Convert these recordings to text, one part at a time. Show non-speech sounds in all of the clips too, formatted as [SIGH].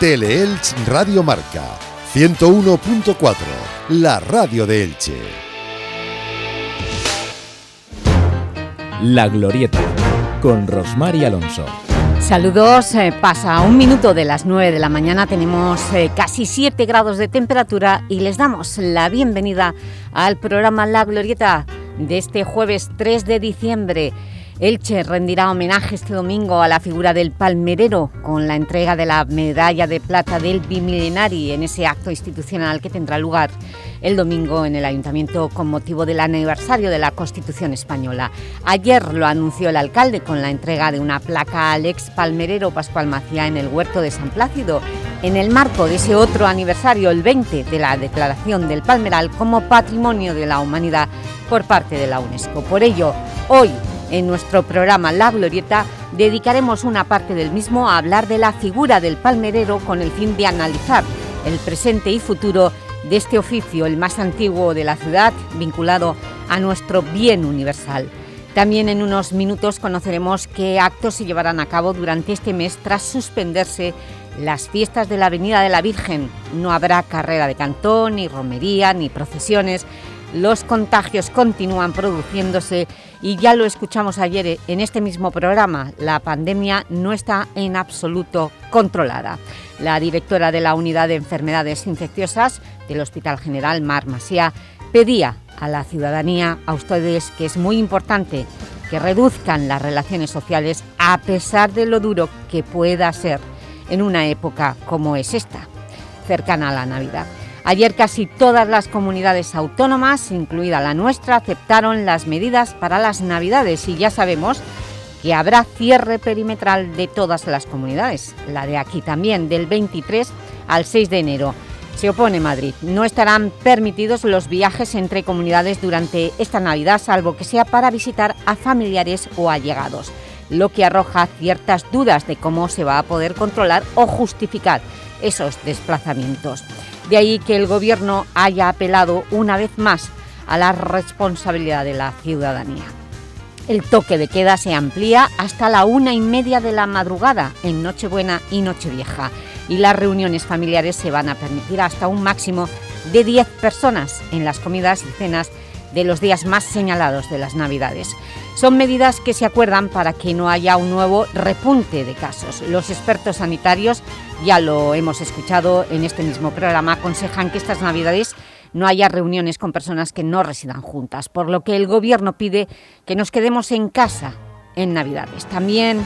Teleelch Radio Marca 101.4, la radio de Elche. La Glorieta, con Rosmar Alonso. Saludos, eh, pasa un minuto de las 9 de la mañana, tenemos eh, casi 7 grados de temperatura y les damos la bienvenida al programa La Glorieta de este jueves 3 de diciembre. Elche rendirá homenaje este domingo a la figura del palmerero con la entrega de la medalla de plata del Bimilenari en ese acto institucional que tendrá lugar el domingo en el Ayuntamiento con motivo del aniversario de la Constitución Española. Ayer lo anunció el alcalde con la entrega de una placa al ex palmerero Pascual Macía en el Huerto de San Plácido, en el marco de ese otro aniversario, el 20, de la declaración del Palmeral como Patrimonio de la Humanidad por parte de la UNESCO. Por ello, hoy en nuestro programa La Glorieta dedicaremos una parte del mismo a hablar de la figura del palmerero con el fin de analizar el presente y futuro de este oficio, el más antiguo de la ciudad, vinculado a nuestro bien universal. También en unos minutos conoceremos qué actos se llevarán a cabo durante este mes tras suspenderse las fiestas de la Avenida de la Virgen. No habrá carrera de cantón, ni romería, ni procesiones. Los contagios continúan produciéndose y ya lo escuchamos ayer en este mismo programa, la pandemia no está en absoluto controlada. La directora de la Unidad de Enfermedades Infecciosas del Hospital General, Mar Masía, pedía a la ciudadanía, a ustedes, que es muy importante que reduzcan las relaciones sociales a pesar de lo duro que pueda ser en una época como es esta, cercana a la Navidad. Ayer casi todas las comunidades autónomas, incluida la nuestra, aceptaron las medidas para las Navidades y ya sabemos que habrá cierre perimetral de todas las comunidades, la de aquí también, del 23 al 6 de enero. Se opone Madrid. No estarán permitidos los viajes entre comunidades durante esta Navidad, salvo que sea para visitar a familiares o allegados, lo que arroja ciertas dudas de cómo se va a poder controlar o justificar esos desplazamientos. De ahí que el Gobierno haya apelado una vez más a la responsabilidad de la ciudadanía. El toque de queda se amplía hasta la una y media de la madrugada en Nochebuena y Nochevieja y las reuniones familiares se van a permitir hasta un máximo de 10 personas en las comidas y cenas de los días más señalados de las Navidades. Son medidas que se acuerdan para que no haya un nuevo repunte de casos. Los expertos sanitarios, ya lo hemos escuchado en este mismo programa, aconsejan que estas Navidades no haya reuniones con personas que no residan juntas, por lo que el Gobierno pide que nos quedemos en casa en Navidades. También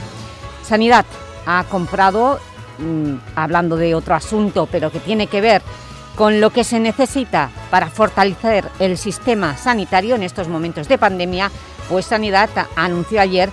Sanidad ha comprado, mm, hablando de otro asunto, pero que tiene que ver con lo que se necesita para fortalecer el sistema sanitario en estos momentos de pandemia, pues Sanidad anunció ayer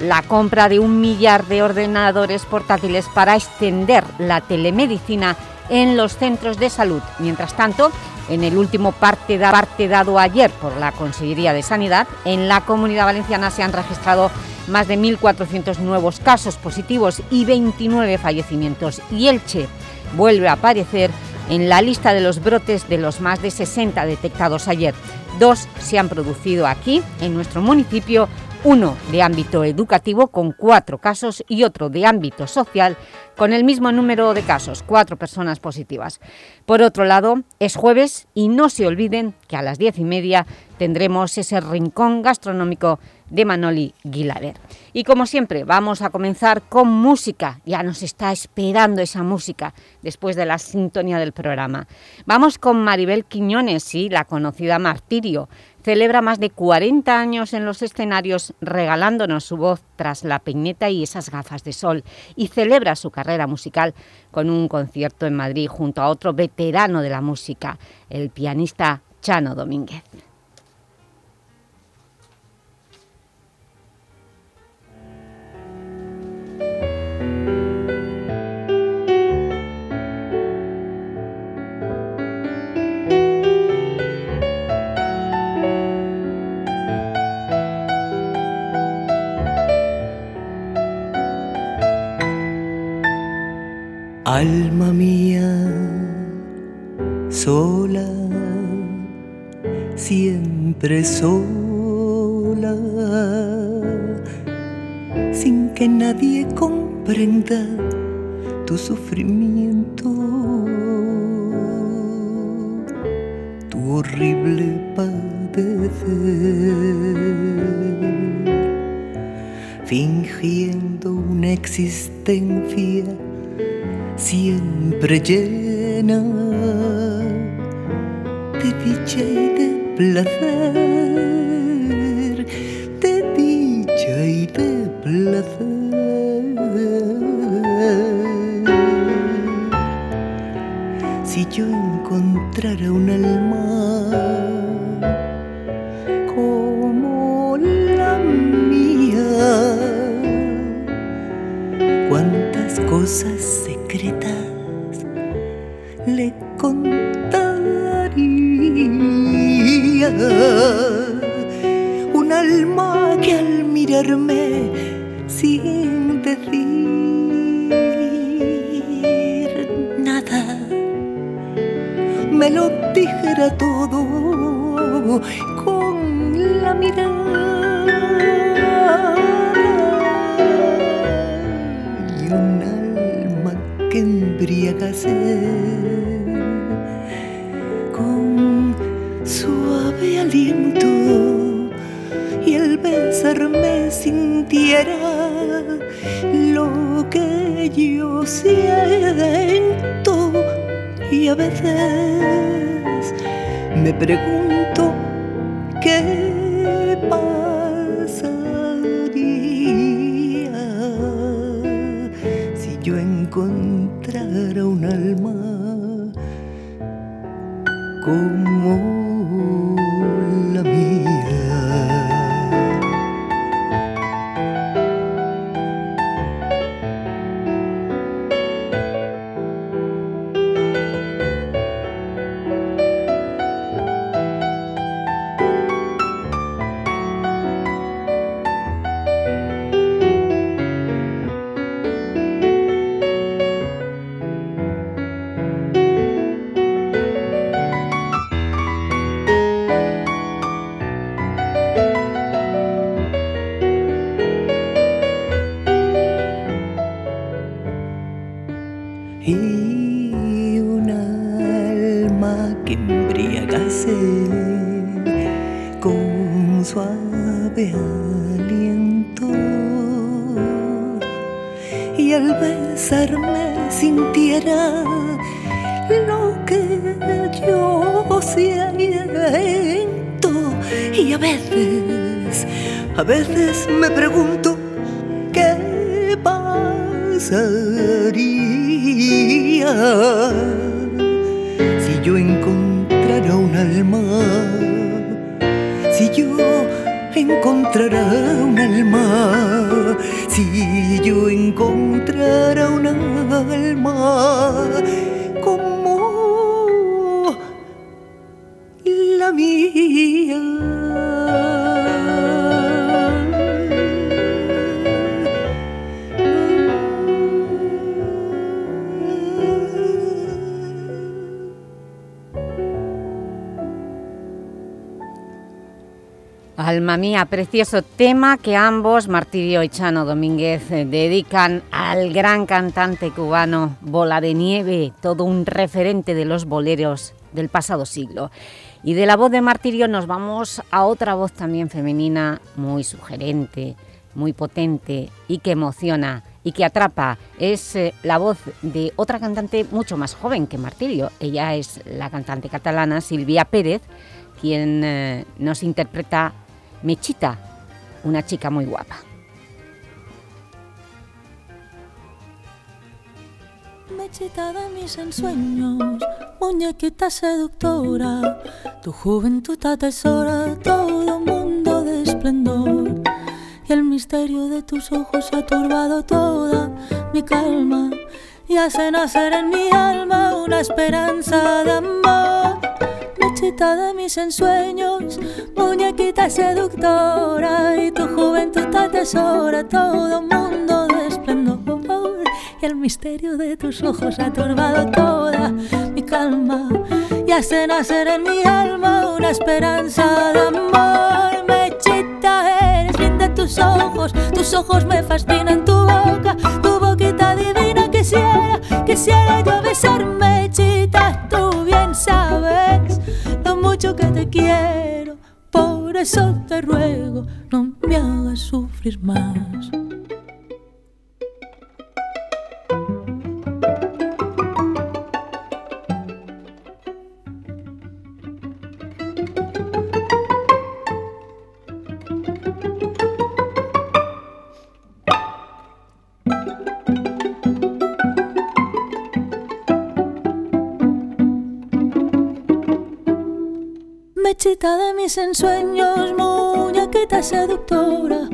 la compra de un millar de ordenadores portátiles para extender la telemedicina en los centros de salud. Mientras tanto, en el último parte, dado ayer por la Consejería de Sanidad, en la Comunidad Valenciana se han registrado más de 1.400 nuevos casos positivos y 29 fallecimientos. Y Elche vuelve a aparecer en la lista de los brotes de los más de 60 detectados ayer. Dos se han producido aquí, en nuestro municipio, uno de ámbito educativo con cuatro casos y otro de ámbito social con el mismo número de casos, cuatro personas positivas. Por otro lado, es jueves y no se olviden que a las diez y media tendremos ese rincón gastronómico de Manoli Guilaber. Y como siempre, vamos a comenzar con música. Ya nos está esperando esa música después de la sintonía del programa. Vamos con Maribel Quiñones, sí, la conocida Martirio, celebra más de 40 años en los escenarios regalándonos su voz tras la peineta y esas gafas de sol y celebra su carrera musical con un concierto en Madrid junto a otro veterano de la música, el pianista Chano Domínguez. Alma mía, sola, siempre sola, sin que nadie comprenda tu sufrimiento, tu horrible padecer, fingiendo una existencia siempre llena de dicha y de placer, de dicha y de placer. Si yo encontrara un alma dijera todo con la mirada y un alma que embriagase con suave aliento y el besarme sintiera lo que yo siento y a veces me pregunto Precioso tema que ambos, Martirio y Chano Domínguez, eh, dedican al gran cantante cubano Bola de Nieve, todo un referente de los boleros del pasado siglo. Y de la voz de Martirio nos vamos a otra voz también femenina, muy sugerente, muy potente y que emociona y que atrapa. Es eh, la voz de otra cantante mucho más joven que Martirio. Ella es la cantante catalana Silvia Pérez, quien eh, nos interpreta Mechita, una chica muy guapa. Mechita de mis ensueños, muñequita seductora, tu juventud atesora todo un mundo de esplendor. Y el misterio de tus ojos ha turbado toda mi calma y hace nacer en mi alma una esperanza de amor. Mechita de mis ensueños, muñequita seductora, y tu juventud atesora. Todo un mundo de esplendor. Y el misterio de tus ojos ha turbado toda mi calma. Y hace nacer en mi alma una esperanza de amor. Mechita, eres linda tus ojos, tus ojos me fascinan tu boca, tu boquita divina. Quisiera quisiera yo besarme, chita, tú bien sabes que te quiero. Por eso te ruego, no me hagas sufrir más. Mechita de mis ensueños, muñequita seductora,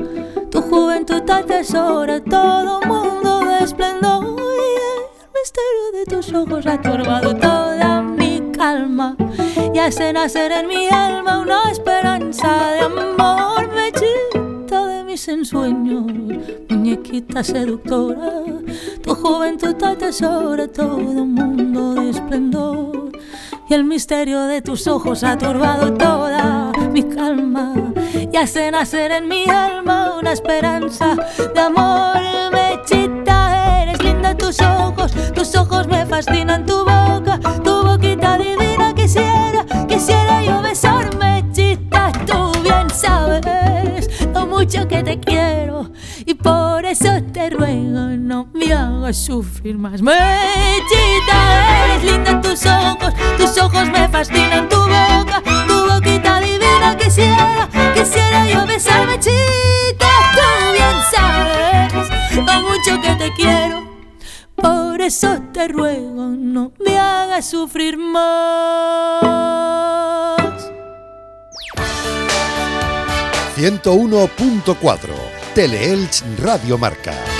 tu juventud atesora todo mundo de esplendor. Y el misterio de tus ojos ha turbado toda mi calma. Y hace nacer en mi alma una esperanza de amor. Mechita de mis ensueños, muñequita seductora, tu juventud atesora todo mundo de esplendor y el misterio de tus ojos ha turbado toda mi calma y hace nacer en mi alma una esperanza de amor. Mechita, eres linda tus ojos, tus ojos me fascinan, tu boca, tu boquita divina. Quisiera, quisiera yo besarme, Mechita, tú bien sabes lo mucho que te quiero y por eso te sufrir más. Mechita, eres linda tus ojos, tus ojos me fascinan, tu boca, tu boquita divina. Quisiera, quisiera yo besarme, chica, tú bien sabes lo mucho que te quiero. Por eso te ruego no me hagas sufrir más. 101.4 Teleelch Radio Marca.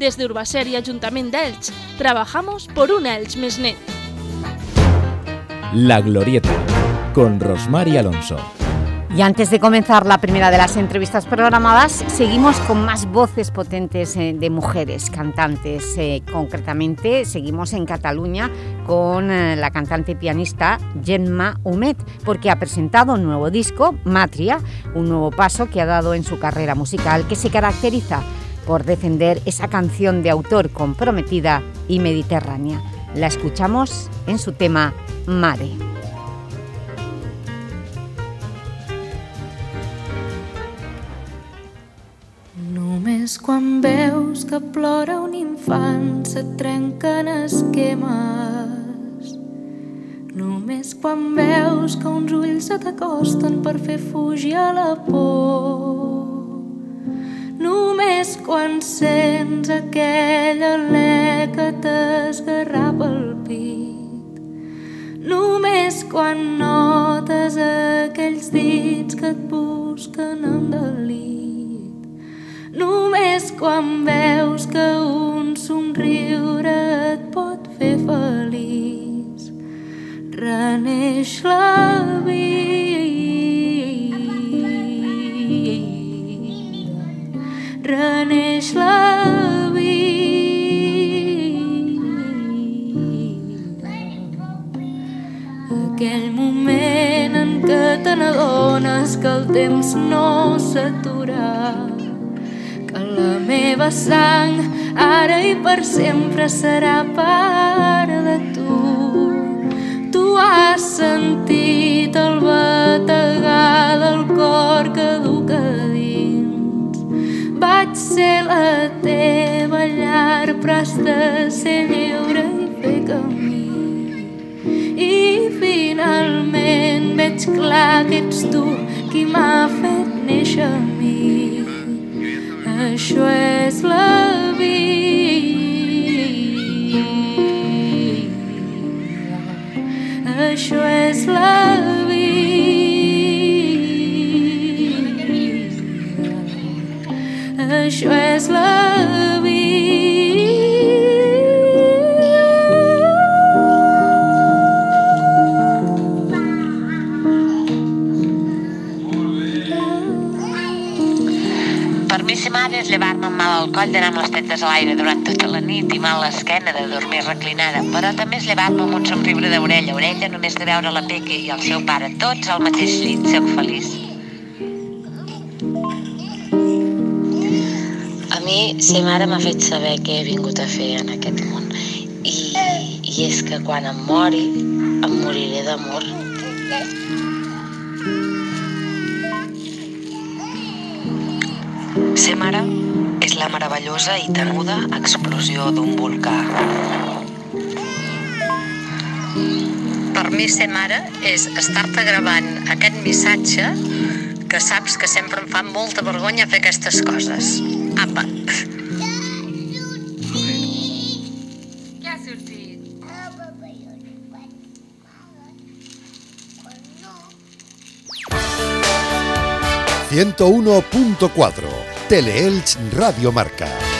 Desde Urbaser y Ayuntamiento de Elche, trabajamos por una Elche més net. La Glorieta, con Rosmar y Alonso. Y antes de comenzar la primera de las entrevistas programadas, seguimos con más voces potentes eh, de mujeres cantantes. Eh, concretamente, seguimos en Cataluña con eh, la cantante y pianista Gemma Humet, porque ha presentado un nuevo disco, Matria, un nuevo paso que ha dado en su carrera musical que se caracteriza por defender esa canción de autor comprometida y mediterránea. La escuchamos en su tema Mare. Només quan veus que plora un infant se't trenquen esquemes. Només quan veus que uns ulls se t'acosten per fer fugir a la por. Només quan sents aquell alè que t'esgarrapa el pit. Només quan notes aquells dits que et busquen amb delit. Només quan veus que un somriure et pot fer feliç. Reneix la vida. Reneix la vida. Aquell moment en què te n'adones que el temps no s'atura que la meva sang ara i per sempre serà part de tu. Tu has sentit el bategar del cor que. Va vaig ser la teva llar, però has de ser lliure i fer camí. I finalment veig clar que ets tu qui m'ha fet néixer a mi. Això és la vida. Això és la vida. Coll d'anar amb les tetes a l'aire durant tota la nit i mal l'esquena de dormir reclinada, però també és llevar-me amb un somriure d'orella. A orella només de veure la Peque i el seu pare tots al mateix llit, soc feliç. Mi ser mare m'ha fet saber què he vingut a fer en aquest món i, i és que quan em mori em moriré d'amor. Ser mare és la meravellosa i tenuda explosió d'un volcà. Per mi ser mare és estar-te gravant aquest missatge que saps que sempre em fa molta vergonya fer aquestes coses. Apa! Què ha sortit? 101.4 Teleelch Radio Marca.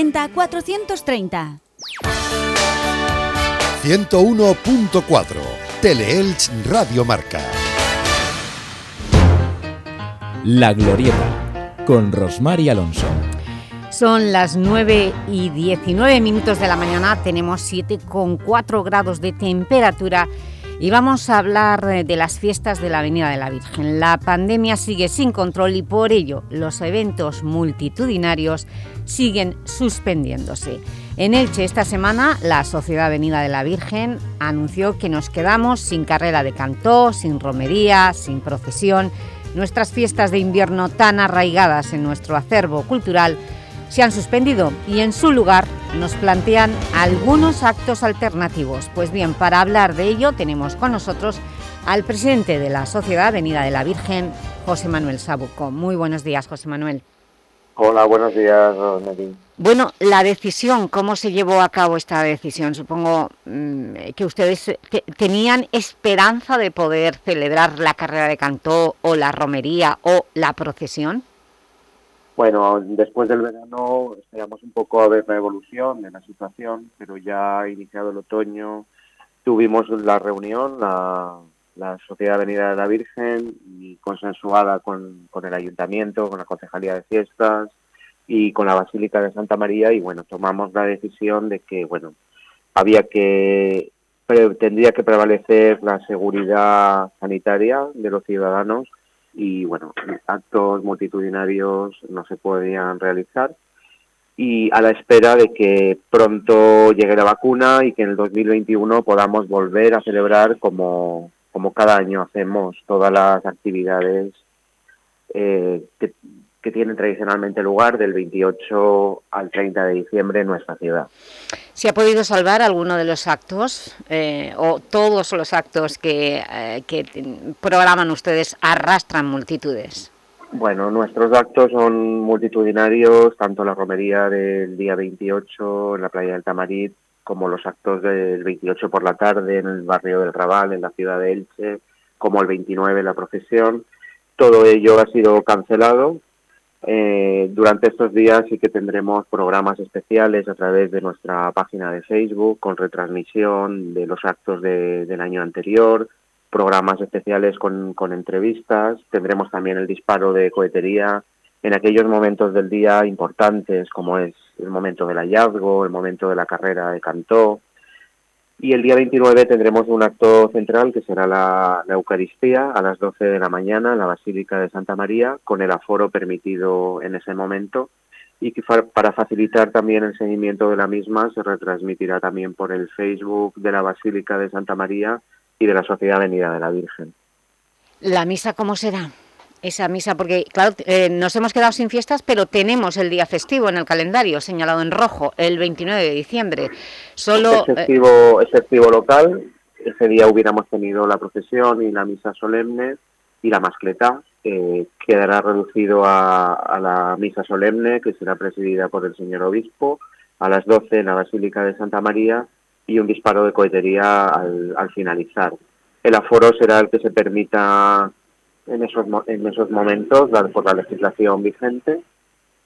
966-670-430. 101.4 Teleelch Radio Marca. La Glorieta, con Rosmar y Alonso. Son las 9 y 19 minutos de la mañana, tenemos 7,4 grados de temperatura y vamos a hablar eh, de las fiestas de la Avenida de la Virgen. La pandemia sigue sin control y por ello los eventos multitudinarios siguen suspendiéndose. En Elche esta semana la Sociedad Avenida de la Virgen anunció que nos quedamos sin carrera de cantó, sin romería, sin procesión. Nuestras fiestas de invierno tan arraigadas en nuestro acervo cultural se han suspendido y en su lugar nos plantean algunos actos alternativos. Pues bien, para hablar de ello tenemos con nosotros al presidente de la Sociedad Avenida de la Virgen, José Manuel Sabuco. Muy buenos días, José Manuel. Hola, buenos días, Nadine. Bueno, la decisión, ¿cómo se llevó a cabo esta decisión? Supongo mmm, que ustedes te tenían esperanza de poder celebrar la carrera de cantó o la romería o la procesión. Bueno, después del verano esperamos un poco a ver la evolución de la situación, pero ya iniciado el otoño. Tuvimos la reunión, la, Sociedad Avenida de la Virgen, y consensuada con, con el Ayuntamiento, con la Concejalía de Fiestas y con la Basílica de Santa María, y bueno, tomamos la decisión de que, bueno, había que, tendría que prevalecer la seguridad sanitaria de los ciudadanos y bueno, actos multitudinarios no se podían realizar. Y a la espera de que pronto llegue la vacuna y que en el 2021 podamos volver a celebrar como, como cada año hacemos todas las actividades eh, que, que tienen tradicionalmente lugar del 28 al 30 de diciembre en nuestra ciudad. ¿Se ha podido salvar alguno de los actos eh, o todos los actos que, eh, que programan ustedes arrastran multitudes? Bueno, nuestros actos son multitudinarios, tanto la romería del día 28 en la playa del Tamarit como los actos del 28 por la tarde en el barrio del Raval, en la ciudad de Elche, como el 29 la procesión. Todo ello ha sido cancelado. Eh, durante estos días sí que tendremos programas especiales a través de nuestra página de Facebook con retransmisión de los actos del año anterior, programas especiales con, con entrevistas. Tendremos también el disparo de cohetería en aquellos momentos del día importantes como es el momento del hallazgo, el momento de la carrera de Cantó. Y el día 29 tendremos un acto central que será la, Eucaristía a las 12 de la mañana en la Basílica de Santa María, con el aforo permitido en ese momento. Y para facilitar también el seguimiento de la misma se retransmitirá también por el Facebook de la Basílica de Santa María y de la Sociedad Venida de la Virgen. ¿La misa cómo será? Esa misa, porque claro, eh, nos hemos quedado sin fiestas, pero tenemos el día festivo en el calendario, señalado en rojo, el 29 de diciembre. Solo, es, festivo, festivo local, ese día hubiéramos tenido la procesión y la misa solemne y la mascleta, eh, quedará reducido a, la misa solemne, que será presidida por el señor obispo, a las 12 en la Basílica de Santa María y un disparo de cohetería al, al finalizar. El aforo será el que se permita en esos, en esos momentos por la legislación vigente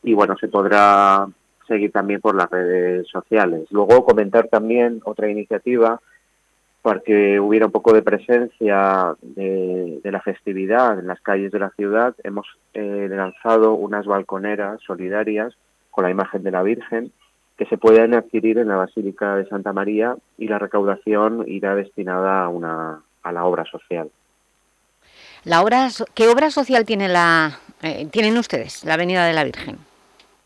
y bueno, se podrá seguir también por las redes sociales. Luego comentar también otra iniciativa para que hubiera un poco de presencia de, la festividad en las calles de la ciudad. Hemos eh, lanzado unas balconeras solidarias con la imagen de la Virgen que se pueden adquirir en la Basílica de Santa María y la recaudación irá destinada a, una, a la obra social. La obra, ¿Qué obra social eh, tienen ustedes, la Avenida de la Virgen?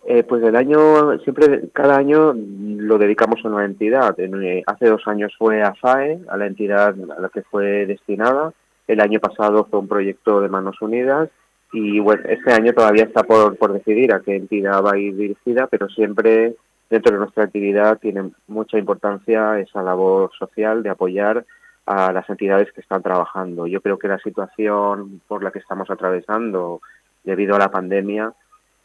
Eh, pues el año, siempre, cada año lo dedicamos a una entidad. Eh, hace dos años fue a FAE, a la entidad a la que fue destinada. El año pasado fue un proyecto de Manos Unidas y este año todavía está por, por decidir a qué entidad va a ir dirigida, pero siempre dentro de nuestra actividad tiene mucha importancia esa labor social de apoyar a las entidades que están trabajando. Yo creo que la situación por la que estamos atravesando debido a la pandemia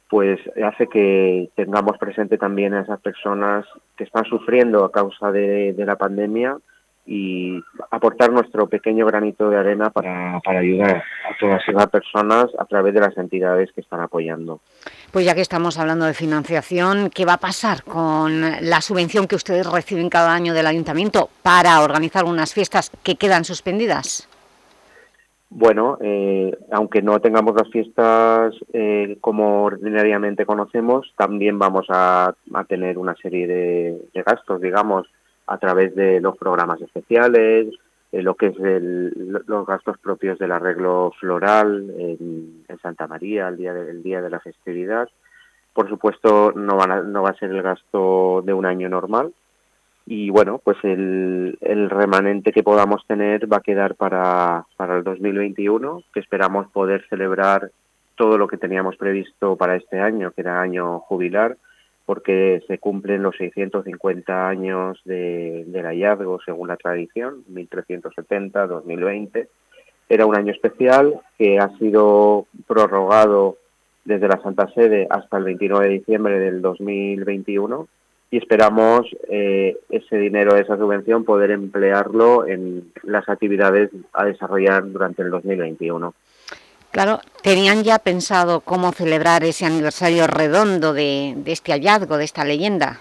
pues hace que tengamos presente también a esas personas que están sufriendo a causa de, de la pandemia y aportar nuestro pequeño granito de arena para, para, ayudar a todas esas personas a través de las entidades que están apoyando. Pues ya que estamos hablando de financiación, ¿qué va a pasar con la subvención que ustedes reciben cada año del Ayuntamiento para organizar unas fiestas que quedan suspendidas? Bueno, eh, aunque no tengamos las fiestas eh, como ordinariamente conocemos, también vamos a, a tener una serie de, de gastos, digamos, a través de los programas especiales, eh, lo que es los gastos propios del arreglo floral en, Santa María el día, de, día de la festividad. Por supuesto, no, no va a ser el gasto de un año normal. Y bueno, pues el, el remanente que podamos tener va a quedar para, para el 2021, que esperamos poder celebrar todo lo que teníamos previsto para este año, que era año jubilar, porque se cumplen los 650 años de, del hallazgo según la tradición, 1370-2020. Era un año especial que ha sido prorrogado desde la Santa Sede hasta el 29 de diciembre del 2021 y esperamos eh, ese dinero, esa subvención, poder emplearlo en las actividades a desarrollar durante el 2021. Claro, ¿tenían ya pensado cómo celebrar ese aniversario redondo de, este hallazgo, de esta leyenda?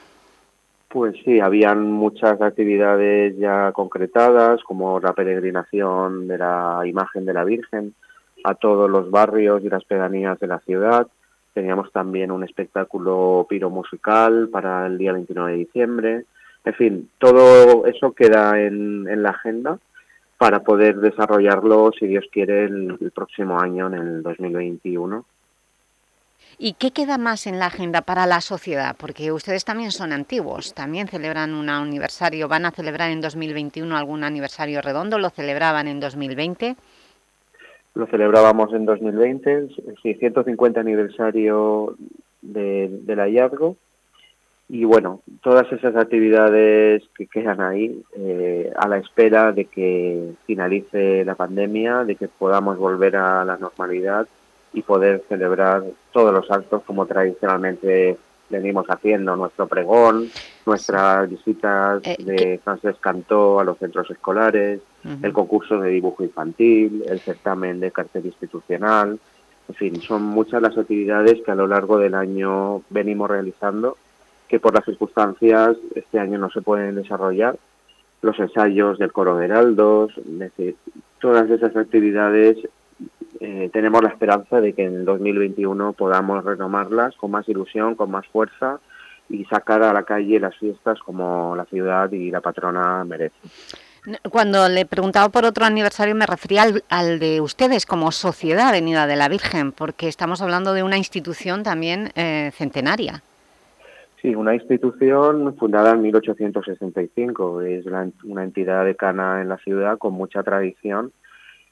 Pues sí, habían muchas actividades ya concretadas, como la peregrinación de la imagen de la Virgen a todos los barrios y las pedanías de la ciudad. Teníamos también un espectáculo piromusical para el día 29 de diciembre. En fin, todo eso queda en la agenda para poder desarrollarlo, si Dios quiere, el, próximo año, en el 2021. ¿Y qué queda más en la agenda para la sociedad? Porque ustedes también son antiguos, también celebran un aniversario, ¿van a celebrar en 2021 algún aniversario redondo? ¿Lo celebraban en 2020? Lo celebrábamos en 2020, el 650 aniversario del hallazgo, y bueno, todas esas actividades que quedan ahí eh, a la espera de que finalice la pandemia, de que podamos volver a la normalidad y poder celebrar todos los actos como tradicionalmente venimos haciendo nuestro pregón, nuestras visitas Eh, de Francesc Cantó a los centros escolares, el concurso de dibujo infantil, el certamen de cartel institucional, en fin, son muchas las actividades que a lo largo del año venimos realizando, que por las circunstancias este año no se pueden desarrollar. Los ensayos del coro de heraldos, todas esas actividades eh, tenemos la esperanza de que en el 2021 podamos retomarlas con más ilusión, con más fuerza y sacar a la calle las fiestas como la ciudad y la patrona merecen. Cuando le preguntaba por otro aniversario me refería al, al de ustedes como Sociedad Avenida de la Virgen, porque estamos hablando de una institución también eh, centenaria. Sí, una institución fundada en 1865, es una entidad decana en la ciudad con mucha tradición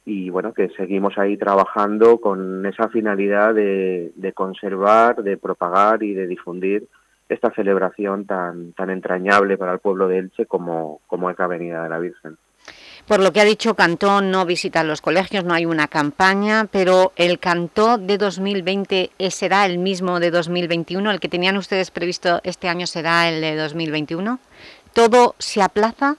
y bueno, que seguimos ahí trabajando con esa finalidad de, de conservar, de propagar y de difundir esta celebración tan, tan entrañable para el pueblo de Elche como, como es la Avenida de la Virgen. Por lo que ha dicho Cantó, no visita los colegios, no hay una campaña, pero el Cantó de 2020 eh, será el mismo de 2021, el que tenían ustedes previsto este año será el de 2021. ¿Todo se aplaza?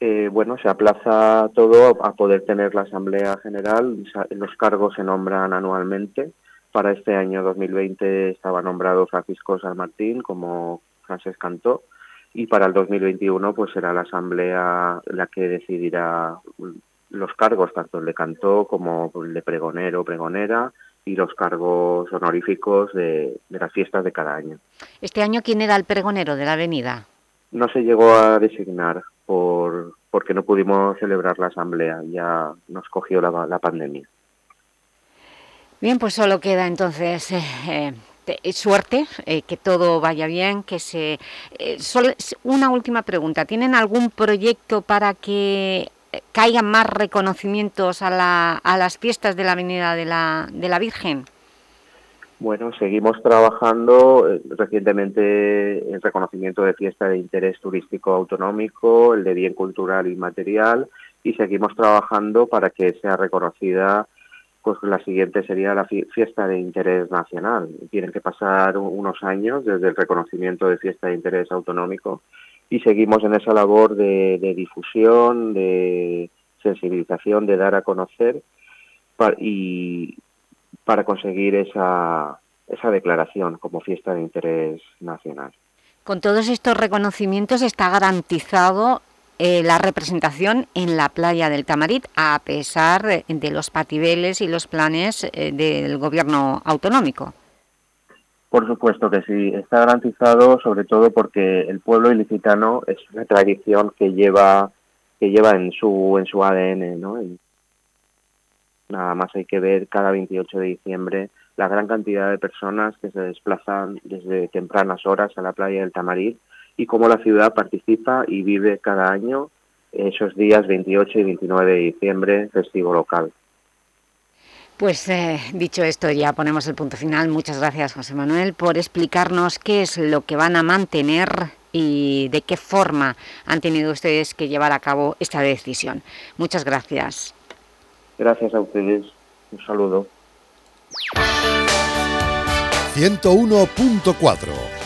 Eh, bueno, se aplaza todo a poder tener la Asamblea General. Los cargos se nombran anualmente. Para este año 2020 estaba nombrado Francisco San Martín como Francesc Cantó y para el 2021 pues será la Asamblea la que decidirá los cargos, tanto el de Cantó como el de pregonero, pregonera y los cargos honoríficos de, de las fiestas de cada año. Este año, ¿quién era el pregonero de la avenida? No se llegó a designar por porque no pudimos celebrar la asamblea, ya nos cogió la, la pandemia. Bien, pues solo queda entonces eh, eh, suerte, eh, que todo vaya bien, que se... eh, una última pregunta, ¿tienen algún proyecto para que eh, caigan más reconocimientos a, la- a las fiestas de la Avenida de la, de la Virgen? Bueno, seguimos trabajando eh, recientemente el reconocimiento de fiesta de interés turístico autonómico, el de bien cultural inmaterial y seguimos trabajando para que sea reconocida, pues la siguiente sería la fie- fiesta de interés nacional. Tienen que pasar unos años desde el reconocimiento de fiesta de interés autonómico y seguimos en esa labor de, de difusión, de sensibilización, de dar a conocer pa- y para conseguir esa, esa declaración como fiesta de interés nacional. Con todos estos reconocimientos está garantizado eh, la representación en la playa del Tamarit, a pesar de, los patibeles y los planes eh, del gobierno autonómico. Por supuesto que sí, está garantizado sobre todo porque el pueblo ilicitano es una tradición que lleva que lleva en su en su ADN, ¿no? Nada más hay que ver cada 28 de diciembre la gran cantidad de personas que se desplazan desde tempranas horas a la playa del Tamarit y cómo la ciudad participa y vive cada año esos días 28 y 29 de diciembre festivo local. Pues eh, dicho esto, ya ponemos el punto final. Muchas gracias, José Manuel, por explicarnos qué es lo que van a mantener y de qué forma han tenido ustedes que llevar a cabo esta decisión. Muchas gracias. Gracias a ustedes. Un saludo. 101.4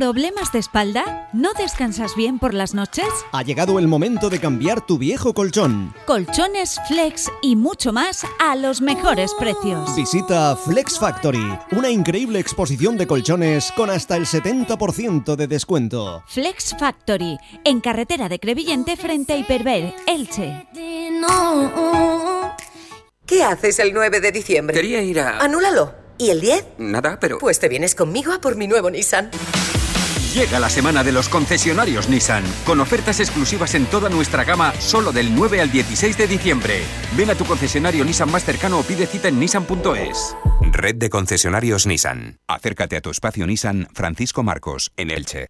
¿Problemas de espalda? ¿No descansas bien por las noches? Ha llegado el momento de cambiar tu viejo colchón. Colchones, flex y mucho más a los mejores precios. Visita Flex Factory, una increíble exposición de colchones con hasta el 70% de descuento. Flex Factory, en carretera de Crevillente frente a Hiperver, Elche. ¿Qué haces el 9 de diciembre? Quería ir a... Anúlalo. ¿Y el 10? Nada, pero... Pues te vienes conmigo a por mi nuevo Nissan. Llega la semana de los concesionarios Nissan, con ofertas exclusivas en toda nuestra gama solo del 9 al 16 de diciembre. Ven a tu concesionario Nissan más cercano o pide cita en nissan.es. Red de concesionarios Nissan. Acércate a tu espacio Nissan Francisco Marcos, en Elche.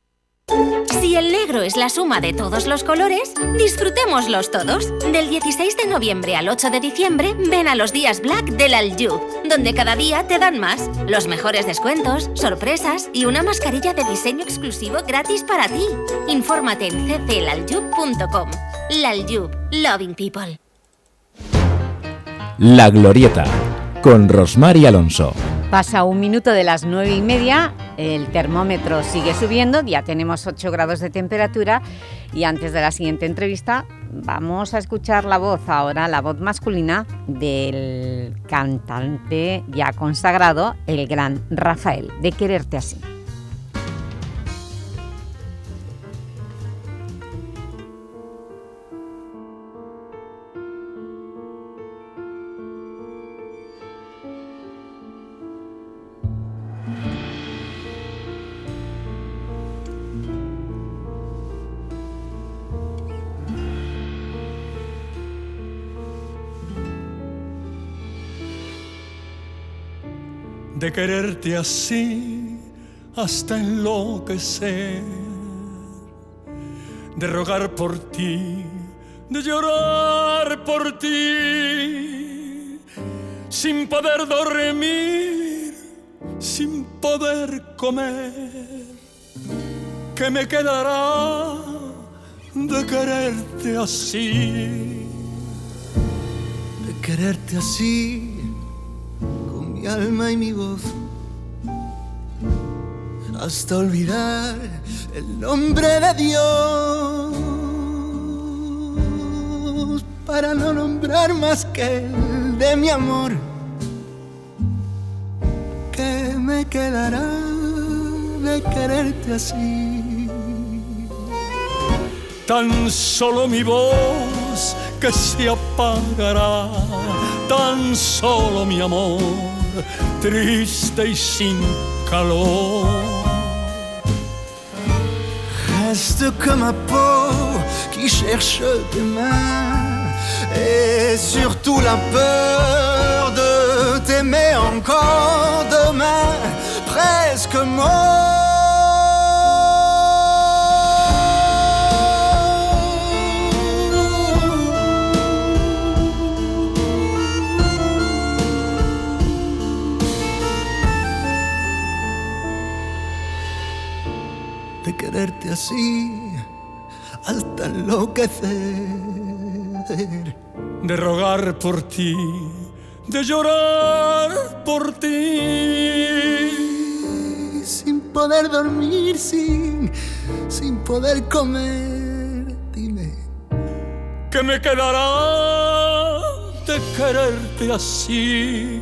Es la suma de todos los colores, disfrutémoslos todos. Del 16 de noviembre al 8 de diciembre, ven a los días Black del Aljub, donde cada día te dan más. Los mejores descuentos, sorpresas y una mascarilla de diseño exclusivo gratis para ti. Infórmate en cclaljub.com. Laljub, loving people. La Glorieta, con Rosmar y Alonso. Pasa un minuto de las nueve y media, el termómetro sigue subiendo, ya tenemos 8 grados de temperatura y antes de la siguiente entrevista vamos a escuchar la voz, ahora la voz masculina del cantante ya consagrado, el gran Rafael, de Quererte Así. De quererte así hasta enloquecer, de rogar por ti, de llorar por ti, sin poder dormir, sin poder comer, ¿qué me quedará de quererte así? De quererte así mi alma y mi voz, hasta olvidar el nombre de Dios, para no nombrar más que el de mi amor, que me quedará de quererte así. Tan solo mi voz que se apagará, tan solo mi amor triste sin calor. Reste comme ma peau qui cherche tes mains et surtout la peur de t'aimer encore demain, presque mort. Quererte así hasta enloquecer. De rogar por ti, de llorar por ti. Sin poder dormir, sin, sin poder comer, dime. ¿Qué me quedará de quererte así?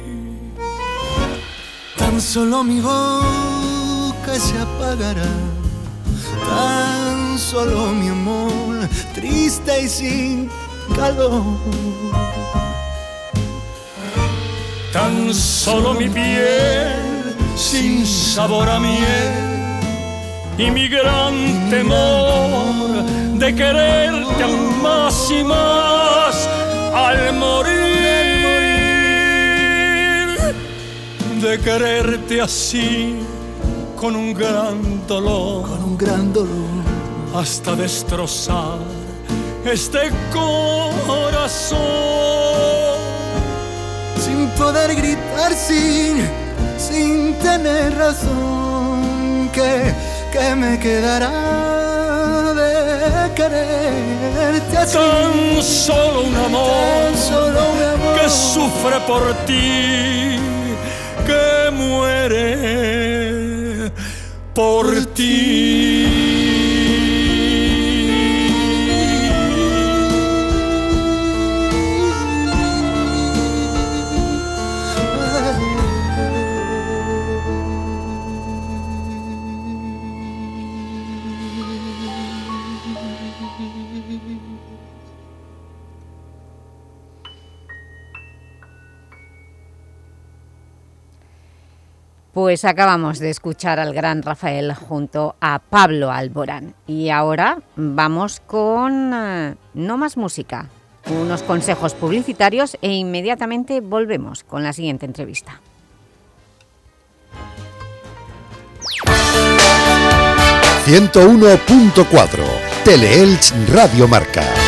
Tan solo mi boca se apagará tan solo mi amor, triste y sin calor. Tan solo mi piel, sin sabor a miel, y mi gran temor de quererte más y más al morir. De quererte así con un gran dolor, con un gran dolor, hasta destrozar este corazón. Sin poder gritar, sin, sin tener razón, que, que me quedará de quererte así. Tan solo un amor, Tan solo un amor que sufre por ti, que muere por ti. Pues acabamos de escuchar al gran Rafael junto a Pablo Alborán. Y ahora vamos con eh, No Más Música, unos consejos publicitarios e inmediatamente volvemos con la siguiente entrevista. 101.4 Teleelch Radio Marca.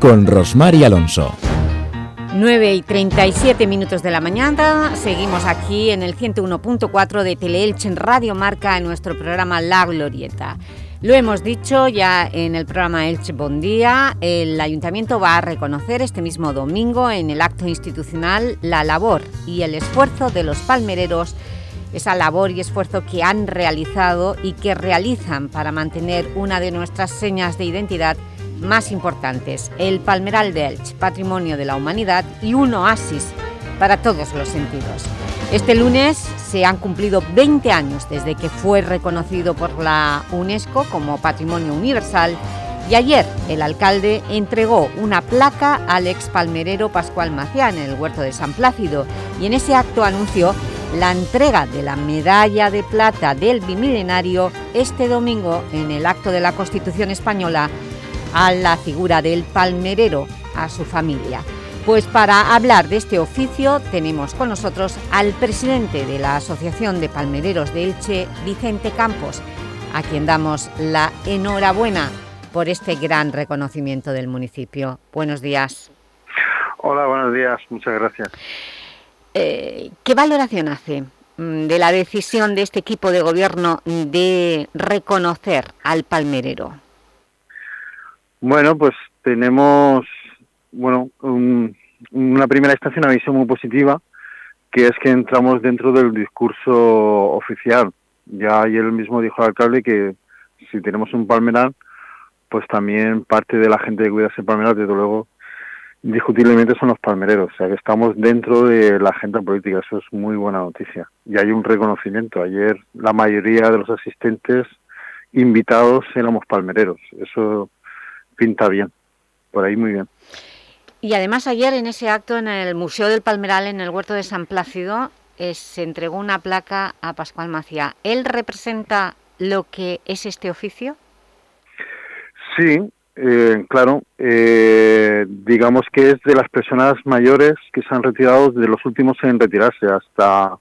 con Rosmar y Alonso. 9 y 37 minutos de la mañana, seguimos aquí en el 101.4 de Teleelch en Radio Marca en nuestro programa La Glorieta. Lo hemos dicho ya en el programa Elche Bon Día, el Ayuntamiento va a reconocer este mismo domingo en el acto institucional la labor y el esfuerzo de los palmereros esa labor y esfuerzo que han realizado y que realizan para mantener una de nuestras señas de identidad más importantes, el Palmeral de Elche, Patrimonio de la Humanidad y un oasis para todos los sentidos. Este lunes se han cumplido 20 años desde que fue reconocido por la UNESCO como Patrimonio Universal y ayer el alcalde entregó una placa al ex palmerero Pascual Macián en el Huerto de San Plácido y en ese acto anunció la entrega de la medalla de plata del bimilenario este domingo en el acto de la Constitución Española a la figura del palmerero, a su familia. Pues para hablar de este oficio tenemos con nosotros al presidente de la Asociación de Palmereros de Elche, Vicente Campos, a quien damos la enhorabuena por este gran reconocimiento del municipio. Buenos días. Hola, buenos días. Muchas gracias. Eh, ¿Qué valoración hace mm, de la decisión de este equipo de gobierno de reconocer al palmerero? Bueno, pues tenemos bueno un, una primera instancia, una visión muy positiva, que es que entramos dentro del discurso oficial. Ya ayer mismo dijo el alcalde que si tenemos un palmeral, pues también parte de la gente que cuida ese palmeral, desde luego, indiscutiblemente son los palmereros. O sea, que estamos dentro de la agenda política. Eso es muy buena noticia. Y hay un reconocimiento. Ayer la mayoría de los asistentes invitados éramos palmereros. Eso pinta bien. Por ahí muy bien. Y además ayer en ese acto en el Museo del Palmeral, en el Huerto de San Plácido, eh, se entregó una placa a Pascual Macía. ¿Él representa lo que es este oficio? Sí, eh, claro. Eh, digamos que es de las personas mayores que se han retirado, de los últimos en retirarse. Hasta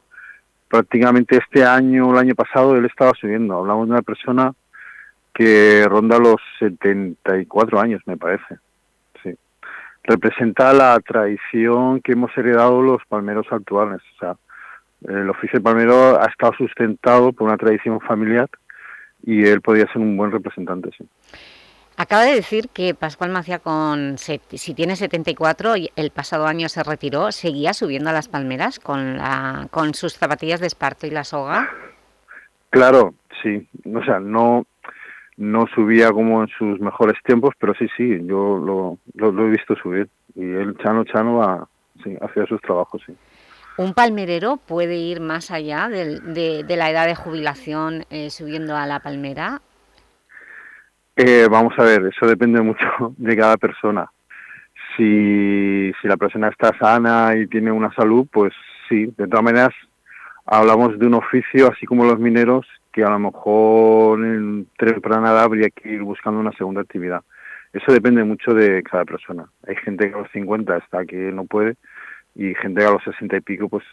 prácticamente este año o el año pasado él estaba subiendo. Hablamos de una persona que ronda los 74 años, me parece representa la tradición que hemos heredado los palmeros actuales. O sea, el oficio de palmero ha estado sustentado por una tradición familiar y él podría ser un buen representante, sí. Acaba de decir que Pascual Macía, con, si tiene 74, el pasado año se retiró, ¿seguía subiendo a las palmeras con, la, con sus zapatillas de esparto y la soga? Claro, sí. O sea, no, no subía como en sus mejores tiempos, pero sí, sí, yo lo, lo, he visto subir. Y el Chano Chano va, sí, hacía sus trabajos, sí. ¿Un palmerero puede ir más allá de, de, la edad de jubilación eh, subiendo a la palmera? Eh, vamos a ver, eso depende mucho [LAUGHS] de cada persona. Si, si la persona está sana y tiene una salud, pues sí. De todas maneras, hablamos de un oficio, así como los mineros, que a lo mejor en temprana habría que ir buscando una segunda actividad. Eso depende mucho de cada persona. Hay gente que a los 50 está que no puede y gente que a los 60 y pico pues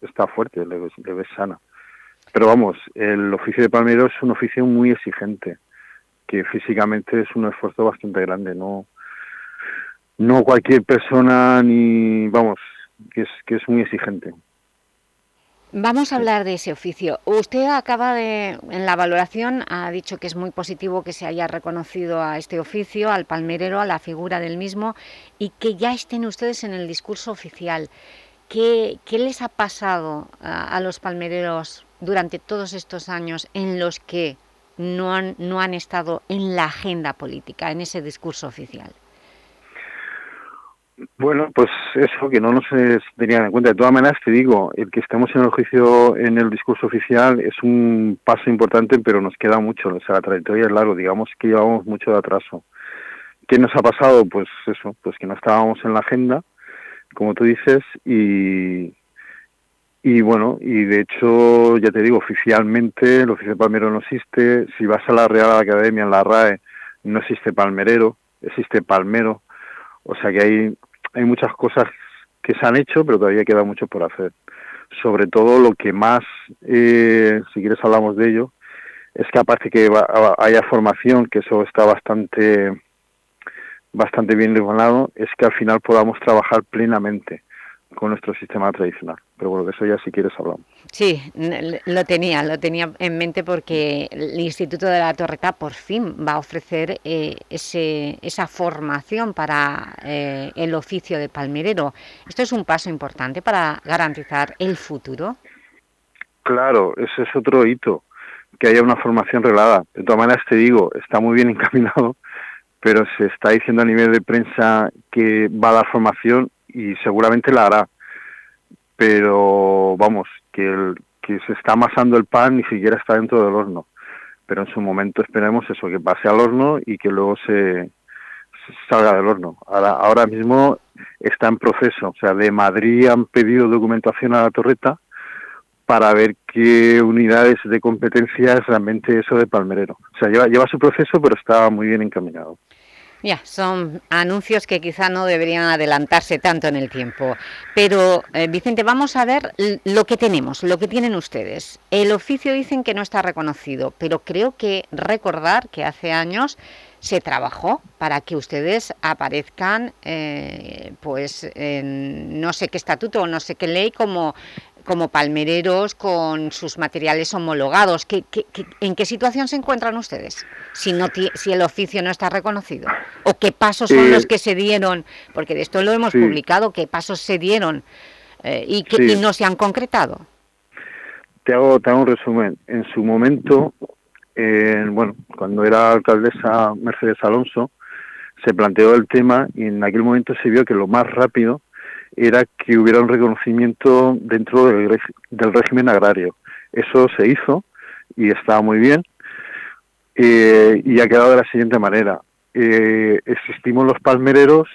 está fuerte, le, ves sana. Pero vamos, el oficio de palmero es un oficio muy exigente, que físicamente es un esfuerzo bastante grande. No, no cualquier persona ni, vamos, que es, que es muy exigente. Vamos a hablar de ese oficio. Usted acaba de, en la valoración, ha dicho que es muy positivo que se haya reconocido a este oficio, al palmerero, a la figura del mismo, y que ya estén ustedes en el discurso oficial. ¿Qué, les ha pasado a, los palmereros durante todos estos años en los que no han, no han estado en la agenda política, en ese discurso oficial? Bueno, pues eso, que no nos tenían en cuenta. De todas maneras, te digo, el que estemos en el juicio, en el discurso oficial, es un paso importante, pero nos queda mucho. O sea, la trayectoria es largo, digamos que llevamos mucho de atraso. ¿Qué nos ha pasado? Pues eso, pues que no estábamos en la agenda, como tú dices, y, y bueno, y de hecho, ya te digo, oficialmente el oficio de palmero no existe. Si vas a la Real Academia, en la RAE, no existe palmerero, existe palmero. O sea que hay, hay muchas cosas que se han hecho, pero todavía queda mucho por hacer. Sobre todo lo que más, eh, si quieres hablamos de ello, es que aparte que haya formación, que eso está bastante bastante bien regulado, es que al final podamos trabajar plenamente con nuestro sistema tradicional. Pero bueno, de eso ya si quieres hablamos. Sí, lo tenía, lo tenía en mente porque el Instituto de la Torreta por fin va a ofrecer eh, ese, esa formación para eh, el oficio de palmerero. ¿Esto es un paso importante para garantizar el futuro? Claro, ese es otro hito, que haya una formación reglada. De todas maneras te digo, está muy bien [LAUGHS] encaminado, pero se está diciendo a nivel de prensa que va a dar formación y seguramente la hará. Pero vamos, que, el, que se está amasando el pan ni siquiera está dentro del horno. Pero en su momento esperemos eso, que pase al horno y que luego se, salga del horno. Ahora, ahora mismo está en proceso. O sea, de Madrid han pedido documentación a la torreta para ver qué unidades de competencia es realmente eso de palmerero. O sea, lleva, lleva su proceso, pero está muy bien encaminado. Ya, son anuncios que quizá no deberían adelantarse tanto en el tiempo. Pero, eh, Vicente, vamos a ver lo que tenemos, lo que tienen ustedes. El oficio dicen que no está reconocido, pero creo que recordar que hace años se trabajó para que ustedes aparezcan eh, pues en no sé qué estatuto o no sé qué ley como como palmereros con sus materiales homologados. ¿Qué, en qué situación se encuentran ustedes si, no si el oficio no está reconocido? ¿O qué pasos son los que se dieron? Porque de esto lo hemos publicado, ¿qué pasos se dieron eh, y, que, no se han concretado? Te hago, te hago un resumen. En su momento, bueno, cuando era alcaldesa Mercedes Alonso, se planteó el tema y en aquel momento se vio que lo más rápido era que hubiera un reconocimiento dentro del, régimen agrario. Eso se hizo y estaba muy bien eh, y ha quedado de la siguiente manera. Eh, existimos los palmereros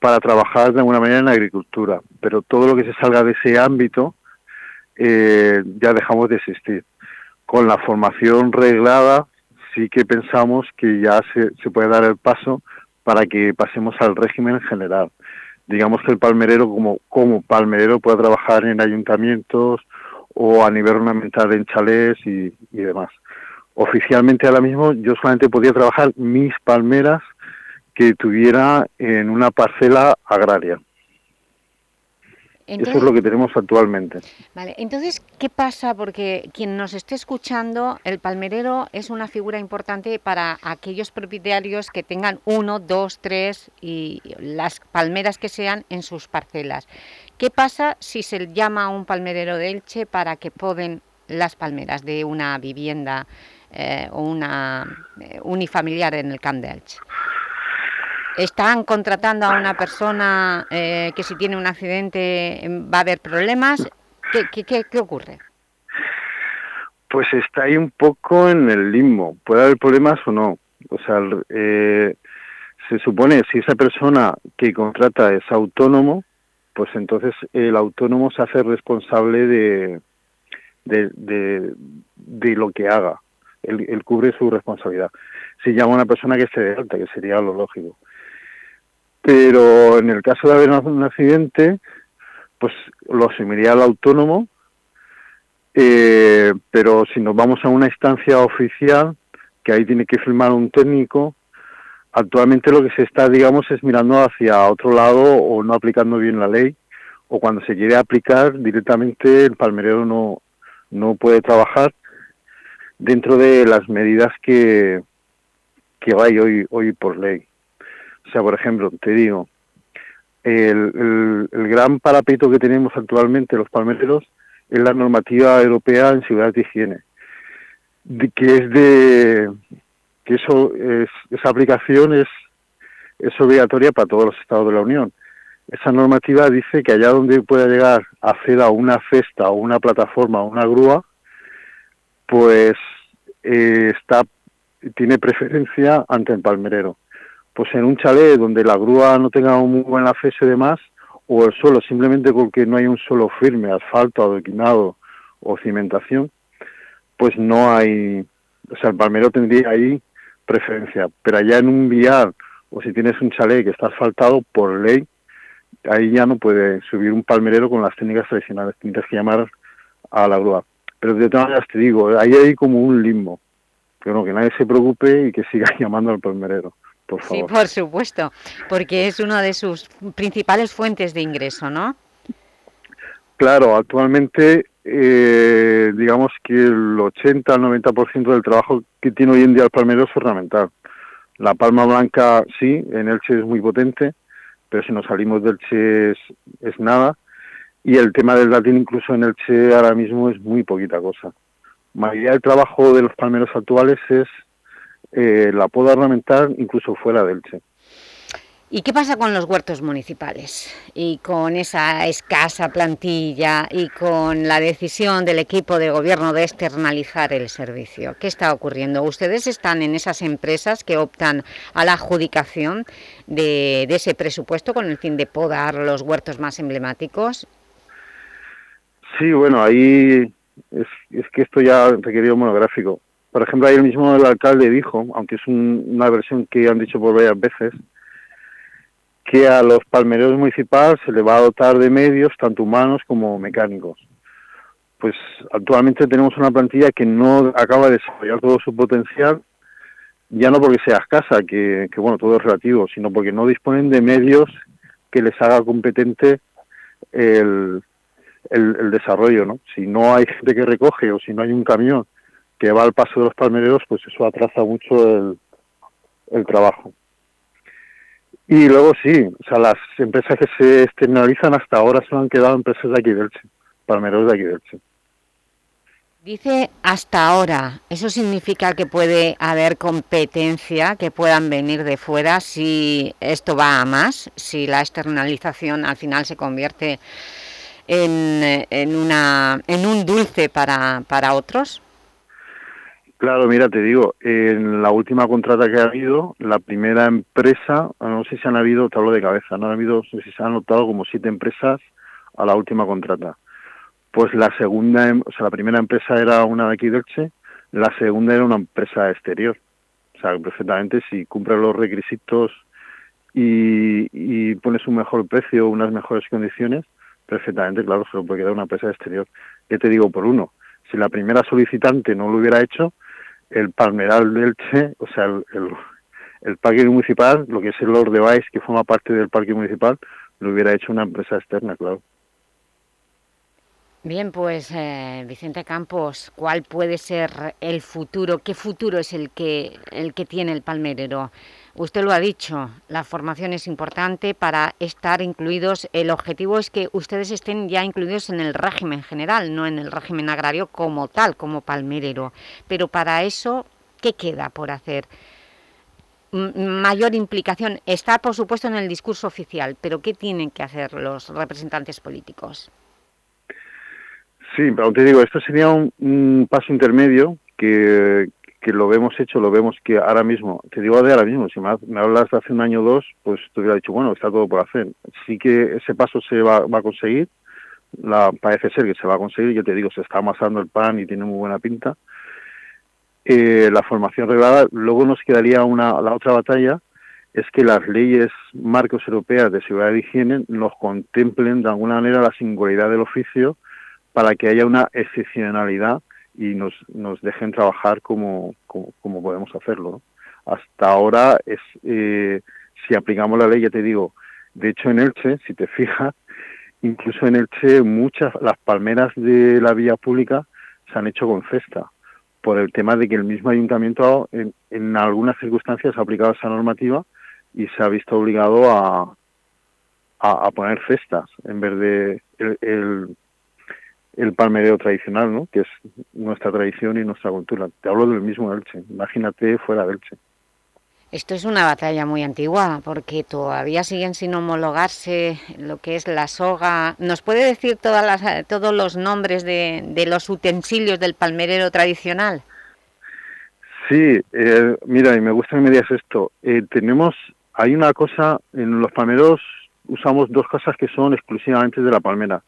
para trabajar de alguna manera en la agricultura, pero todo lo que se salga de ese ámbito eh, ya dejamos de existir. Con la formación reglada sí que pensamos que ya se, se puede dar el paso para que pasemos al régimen general digamos que el palmerero como, como palmerero pueda trabajar en ayuntamientos o a nivel ornamental en chalés y, y demás. Oficialmente ahora mismo yo solamente podía trabajar mis palmeras que tuviera en una parcela agraria. Eso es lo que tenemos actualmente. Vale, entonces, ¿qué pasa? Porque quien nos esté escuchando, el palmerero es una figura importante para aquellos propietarios que tengan uno, dos, tres y las palmeras que sean en sus parcelas. ¿Qué pasa si se llama a un palmerero de Elche para que poden las palmeras de una vivienda eh, o una eh, unifamiliar en el Camp de Elche? ¿Están contratando a una persona eh, que si tiene un accidente em, va a haber problemas? ¿Qué, ocurre? Pues está ahí un poco en el limbo. Puede haber problemas o no. O sea, eh, se supone si esa persona que contrata es autónomo, pues entonces el autónomo se hace responsable de, de, lo que haga. Él, cubre su responsabilidad. Si llama a una persona que esté de alta, que sería lo lógico. Pero en el caso de haber un accidente, pues lo asumiría el autónomo, eh, pero si nos vamos a una instancia oficial, que ahí tiene que firmar un técnico, actualmente lo que se está, digamos, es mirando hacia otro lado o no aplicando bien la ley, o cuando se quiere aplicar directamente el palmerero no, no puede trabajar dentro de las medidas que, que hay hoy, hoy por ley. O sea, por ejemplo, te digo, el, gran parapeto que tenemos actualmente los palmereros es la normativa europea en seguridad de higiene, que es de que esa aplicación es, obligatoria para todos los estados de la Unión. esa normativa dice que allá donde pueda llegar a hacer a una cesta o una plataforma o una grúa, pues eh, está tiene preferencia ante el palmerero. Pues en un chalet donde la grúa no tenga un muy buen acceso y demás, o el suelo simplemente porque no hay un suelo firme, asfalto, adoquinado o cimentación, pues no hay, o sea, el palmero tendría ahí preferencia, pero allá en un vial o si tienes un chalet que está asfaltado, por ley, ahí ya no puede subir un palmerero con las técnicas tradicionales, tienes que llamar a la grúa. Pero de todas maneras te digo, ahí hay como un limbo, pero que nadie se preocupe y que siga [LAUGHS] llamando al palmerero. Por favor. Sí, por supuesto, porque es una de sus principales fuentes de ingreso, ¿no? Claro, actualmente eh, digamos que el 80 al 90% del trabajo que tiene hoy en día el palmero es ornamental. La palma blanca sí, en Elche es muy potente, pero si nos salimos del Elche es, es nada. Y el tema del latín incluso en Elche ahora mismo es muy poquita cosa. La mayoría del trabajo de los palmeros actuales es eh, la poda ornamental incluso fuera del Elche. ¿Y qué pasa con los huertos municipales? Y con esa escasa plantilla y con la decisión del equipo de gobierno de externalizar el servicio. ¿Qué está ocurriendo? ¿Ustedes están en esas empresas que optan a la adjudicación de, ese presupuesto con el fin de podar los huertos más emblemáticos? Sí, bueno, ahí es, que esto ya requerido monográfico. Por ejemplo, el mismo alcalde dijo, aunque es una versión que han dicho por varias veces, que a los palmereros municipales se le va a dotar de medios, tanto humanos como mecánicos. Pues actualmente tenemos una plantilla que no acaba de desarrollar todo su potencial, ya no porque sea escasa, que, bueno, todo es relativo, sino porque no disponen de medios que les haga competente el, el, desarrollo, ¿no? Si no hay gente que recoge o si no hay un camión que va al paso de los palmereros, pues eso atrasa mucho el, trabajo. Y luego sí, o sea, las empresas que se externalizan hasta ahora se han quedado empresas de aquí del Elche, palmeros de aquí del Elche. Dice hasta ahora, ¿eso significa que puede haber competencia, que puedan venir de fuera si esto va a más? Si la externalización al final se convierte en, en, una, en un dulce para, para otros? Claro, mira, te digo, en la última contrata que ha habido, la primera empresa, no sé si han habido, te de cabeza, no ha habido, no sé si se han notado como siete empresas a la última contrata. Pues la segunda, em, o sea, la primera empresa era una de aquí de la segunda era una empresa exterior. O sea, perfectamente si cumple los requisitos y, y pones un mejor precio, unas mejores condiciones, perfectamente, claro, se lo puede quedar una empresa exterior. ¿Qué te digo por uno? Si la primera solicitante no lo hubiera hecho, el Palmeral del Che, o sea, el, el, parque municipal, lo que es el Lord Device, que forma parte del parque municipal, lo hubiera hecho una empresa externa, claro. Bien, pues eh, Vicente Campos, ¿cuál puede ser el futuro? ¿Qué futuro es el que, el que tiene el palmerero? Usted lo ha dicho, la formación es importante para estar incluidos. El objetivo es que ustedes estén ya incluidos en el régimen general, no en el régimen agrario como tal, como palmerero. Pero para eso, ¿qué queda por hacer? mayor implicación está, por supuesto, en el discurso oficial, pero ¿qué tienen que hacer los representantes políticos? Sí, pero digo, esto sería un paso intermedio que, que lo vemos hecho, lo vemos que ahora mismo, te digo de ahora mismo, si me, hablas de hace un año o dos, pues te hubiera dicho, bueno, está todo por hacer. Sí que ese paso se va, a conseguir, la, parece ser que se va a conseguir, yo te digo, se está amasando el pan y tiene muy buena pinta. Eh, la formación reglada, luego nos quedaría una, la otra batalla, es que las leyes marcos europeas de seguridad y higiene nos contemplen de alguna manera la singularidad del oficio para que haya una excepcionalidad y nos, nos dejen trabajar como, como, podemos hacerlo. Hasta ahora, es eh, si aplicamos la ley, ya te digo, de hecho en Elche, si te fijas, incluso en Elche muchas, las palmeras de la vía pública se han hecho con cesta, por el tema de que el mismo ayuntamiento en, en algunas circunstancias ha aplicado esa normativa y se ha visto obligado a, a, poner cestas en vez de el palmereo tradicional, ¿no? que es nuestra tradición y nuestra cultura. Te hablo del mismo Elche, imagínate fuera de Elche. Esto es una batalla muy antigua porque todavía siguen sin homologarse lo que es la soga. ¿Nos puede decir todas las, todos los nombres de, de los utensilios del palmerero tradicional? Sí, eh, mira, y me gusta que me digas esto. Eh, tenemos, hay una cosa, en los palmeros usamos dos cosas que son exclusivamente de la palmera.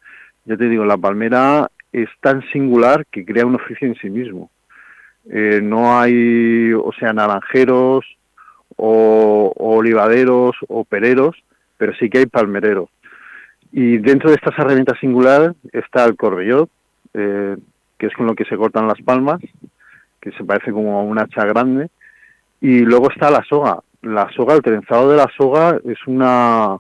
Ya te digo, la palmera es tan singular que crea un oficio en sí mismo. Eh, no hay, o sea, naranjeros o, olivaderos o pereros, pero sí que hay palmereros. Y dentro de estas herramientas singulares está el corbellot, eh, que es con lo que se cortan las palmas, que se parece como a un hacha grande, y luego está la soga. La soga, el trenzado de la soga es una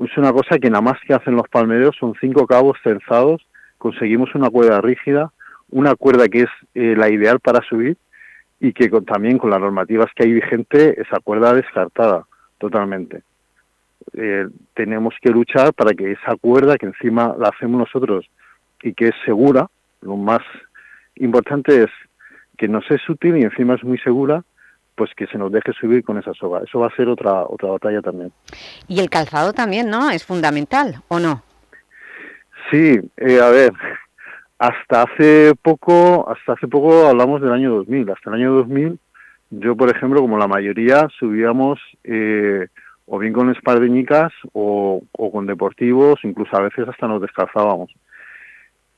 es una cosa que nada más que hacen los palmereros son cinco cabos trenzados, conseguimos una cuerda rígida, una cuerda que es eh, la ideal para subir y que también con las normativas que hay vigente esa cuerda descartada totalmente. Eh, tenemos que luchar para que esa cuerda que encima la hacemos nosotros y que es segura, lo más importante es que no es útil y encima es muy segura, pues que se nos deje subir con esa soga. Eso va a ser otra otra batalla también. Y el calzado también, ¿no? Es fundamental, ¿o no? Sí, eh, a ver, hasta hace poco, hasta hace poco hablamos del año 2000. Hasta el año 2000, yo, por ejemplo, como la mayoría, subíamos eh, o bien con espardeñicas o, o, con deportivos, incluso a veces hasta nos descalzábamos.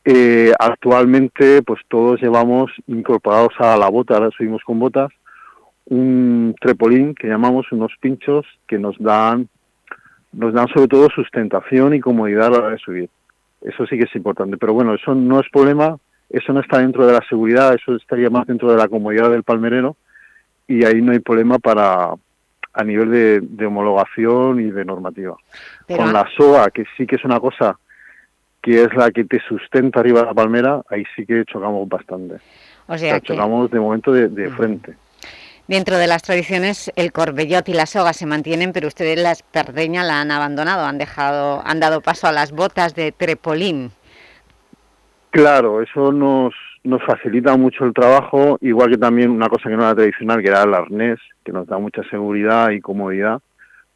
Eh, actualmente, pues todos llevamos incorporados a la bota, ahora subimos con botas, un trepolín que llamamos unos pinchos que nos dan, nos dan sobre todo sustentación y comodidad a la hora de subir. Eso sí que es importante. Pero bueno, eso no es problema, eso no está dentro de la seguridad, eso estaría más dentro de la comodidad del palmerero y ahí no hay problema para a nivel de, homologación y de normativa. Con la SOA, que sí que es una cosa que es la que te sustenta arriba de la palmera, ahí sí que chocamos bastante. O sea, chocamos de momento de, de frente. Dentro de las tradiciones, el corbellot y la soga se mantienen, pero ustedes la espardeña la han abandonado, han, dejado, han dado paso a las botas de trepolín. Claro, eso nos, nos facilita mucho el trabajo, igual que también una cosa que no era tradicional, que era el arnés, que nos da mucha seguridad y comodidad,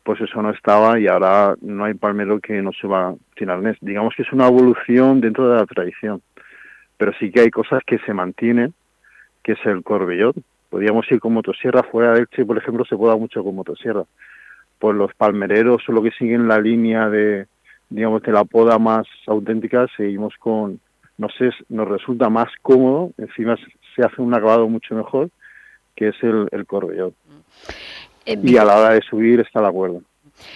pues eso no estaba y ahora no hay palmero que no se va sin arnés. Digamos que es una evolución dentro de la tradición, pero sí que hay cosas que se mantienen, que es el corbellot, Podríamos ir con motosierra, fuera de Elche, por ejemplo, se puede mucho con motosierra. Pues los palmereros o lo que siguen la línea de, digamos, de la poda más auténtica, seguimos con, no sé, nos resulta más cómodo, encima se hace un acabado mucho mejor, que es el, el corbellón. Eh, y a la hora de subir está la cuerda.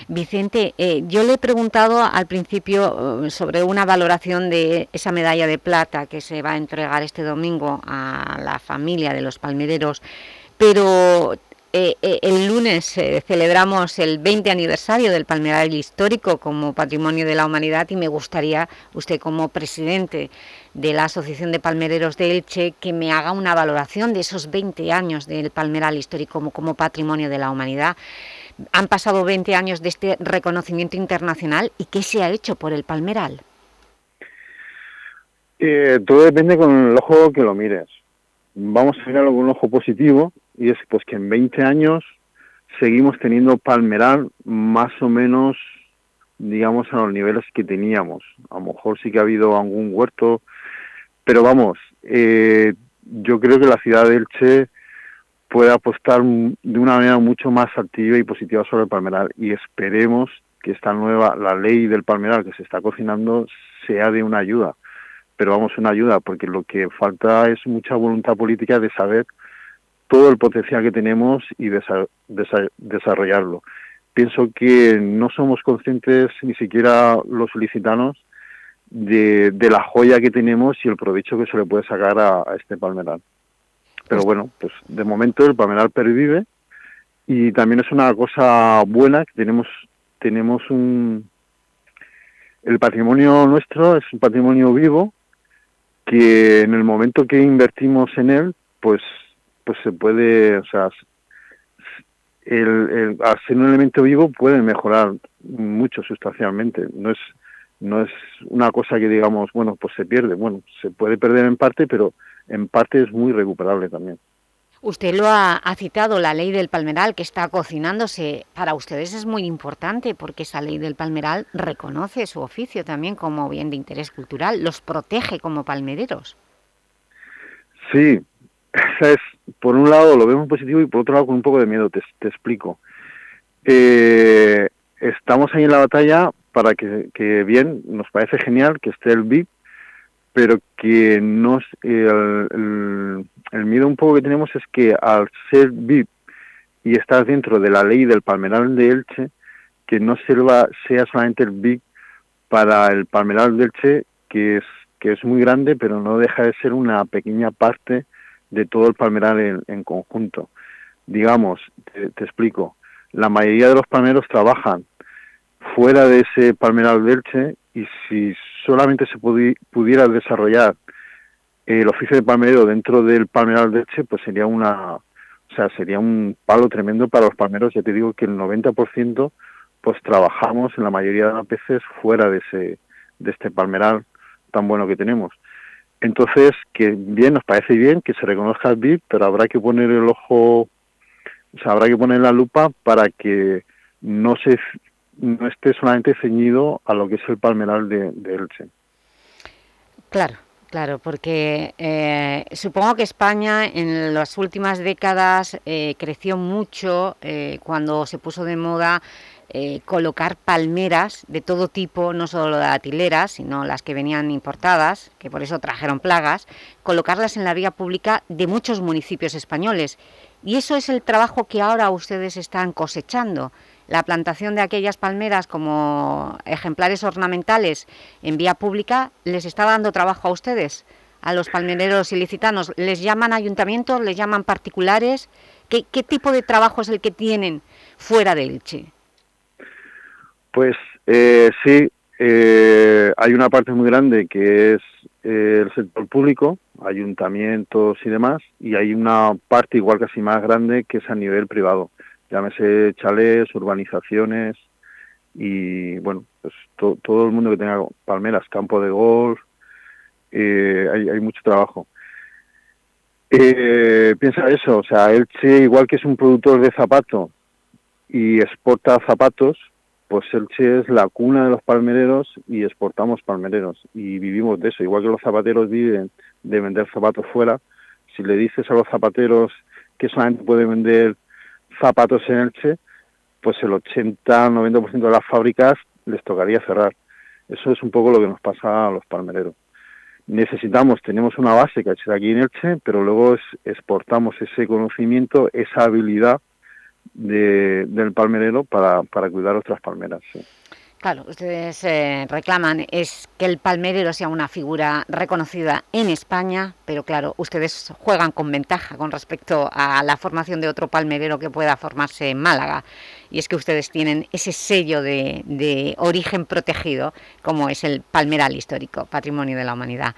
Vicente, eh, yo le he preguntado al principio eh, sobre una valoración de esa medalla de plata que se va a entregar este domingo a la familia de los palmereros, pero eh, el lunes celebramos el 20 aniversario del Palmeral Histórico como Patrimonio de la Humanidad y me gustaría, usted como presidente de la Asociación de Palmereros de Elche, que me haga una valoración de esos 20 años del Palmeral Histórico como Patrimonio de la Humanidad. Han pasado 20 años de este reconocimiento internacional y ¿qué se ha hecho por el Palmeral? Eh, todo depende con el ojo que lo mires. Vamos a mirarlo con un ojo positivo y es pues que en 20 años seguimos teniendo Palmeral más o menos, digamos, a los niveles que teníamos. A lo mejor sí que ha habido algún huerto, pero vamos, eh, yo creo que la ciudad de Elche puede apostar de una manera mucho más activa y positiva sobre el palmeral y esperemos que esta nueva, la ley del palmeral que se está cocinando sea de una ayuda, pero vamos, una ayuda porque lo que falta es mucha voluntad política de saber todo el potencial que tenemos y desarrollarlo. Pienso que no somos conscientes ni siquiera los licitanos de, de, la joya que tenemos y el provecho que se le puede sacar a, a este palmeral. Pero bueno, pues de momento el palmeral pervive y también es una cosa buena que tenemos tenemos un el patrimonio nuestro es un patrimonio vivo que en el momento que invertimos en él pues pues se puede o sea el, el al ser un elemento vivo puede mejorar mucho sustancialmente. No es no es una cosa que digamos bueno pues se pierde bueno se puede perder en parte pero en parte es muy recuperable también. Usted lo ha, citado, la ley del palmeral que está cocinándose. Para ustedes es muy importante porque esa ley del palmeral reconoce su oficio también como bien de interés cultural, los protege como palmereros. Sí, es, por un lado lo vemos positivo y por otro lado con un poco de miedo, te, explico. Eh, estamos ahí en la batalla para que, que, bien, nos parece genial que esté el VIP, pero que no el, el, miedo un poco que tenemos es que al ser VIP y estar dentro de la ley del palmeral de Elche, que no sirva, sea solamente el VIP para el palmeral de Elche, que es, que es muy grande, pero no deja de ser una pequeña parte de todo el palmeral en, conjunto. Digamos, te, explico, la mayoría de los palmeros trabajan fuera de ese palmeral de y si solamente se pudiera desarrollar el oficio de palmerero dentro del palmeral de pues sería una, o sea, sería un palo tremendo para los palmeros. Ya te digo que el 90% pues trabajamos en la mayoría de las veces fuera de ese de este palmeral tan bueno que tenemos. Entonces, que bien, nos parece bien que se reconozca el BIP, pero habrá que poner el ojo, o sea, habrá que poner la lupa para que no se no esté solamente ceñido a lo que es el palmeral de, Elche. Claro, Claro, porque eh, supongo que España en las últimas décadas eh, creció mucho eh, cuando se puso de moda colocar palmeras de todo tipo, no solo de atileras, sino las que venían importadas, que por eso trajeron plagas, colocarlas en la vía pública de muchos municipios españoles. Y eso es el trabajo que ahora ustedes están cosechando la plantación de aquellas palmeras como ejemplares ornamentales en vía pública les está dando trabajo a ustedes, a los palmereros ilicitanos. ¿Les llaman ayuntamientos, les llaman particulares? ¿Qué, tipo de trabajo es el que tienen fuera de Elche? Pues eh, sí, eh, hay una parte muy grande que es eh, el sector público, ayuntamientos y demás, y hay una parte igual casi más grande que es a nivel privado llámese chalés, urbanizaciones y bueno, pues todo el mundo que tenga palmeras, campo de golf, eh, hay, mucho trabajo. Eh, piensa eso, o sea, Elche, igual que es un productor de zapato y exporta zapatos, pues Elche es la cuna de los palmereros y exportamos palmereros y vivimos de eso. Igual que los zapateros viven de vender zapatos fuera, si le dices a los zapateros que solamente pueden vender zapatos en Elche, pues el 80-90% de las fábricas les tocaría cerrar. Eso es un poco lo que nos pasa a los palmereros. Necesitamos, tenemos una base que hecha aquí en Elche, pero luego exportamos ese conocimiento, esa habilidad del palmerero para, para cuidar otras palmeras. Claro, ustedes eh, reclaman es que el palmerero sea una figura reconocida en España, pero claro, ustedes juegan con ventaja con respecto a la formación de otro palmerero que pueda formarse en Málaga. Y es que ustedes tienen ese sello de, de origen protegido, como es el palmeral histórico, Patrimonio de la Humanidad.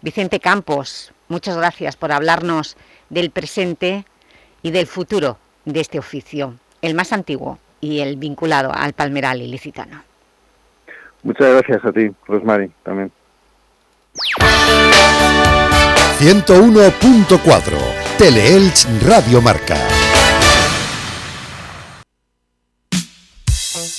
Vicente Campos, muchas gracias por hablarnos del presente y del futuro de este oficio, el más antiguo y el vinculado al palmeral ilicitano. Muchas gracias a ti, Rosmary, también. 101.4 Teleelch Radio Marca.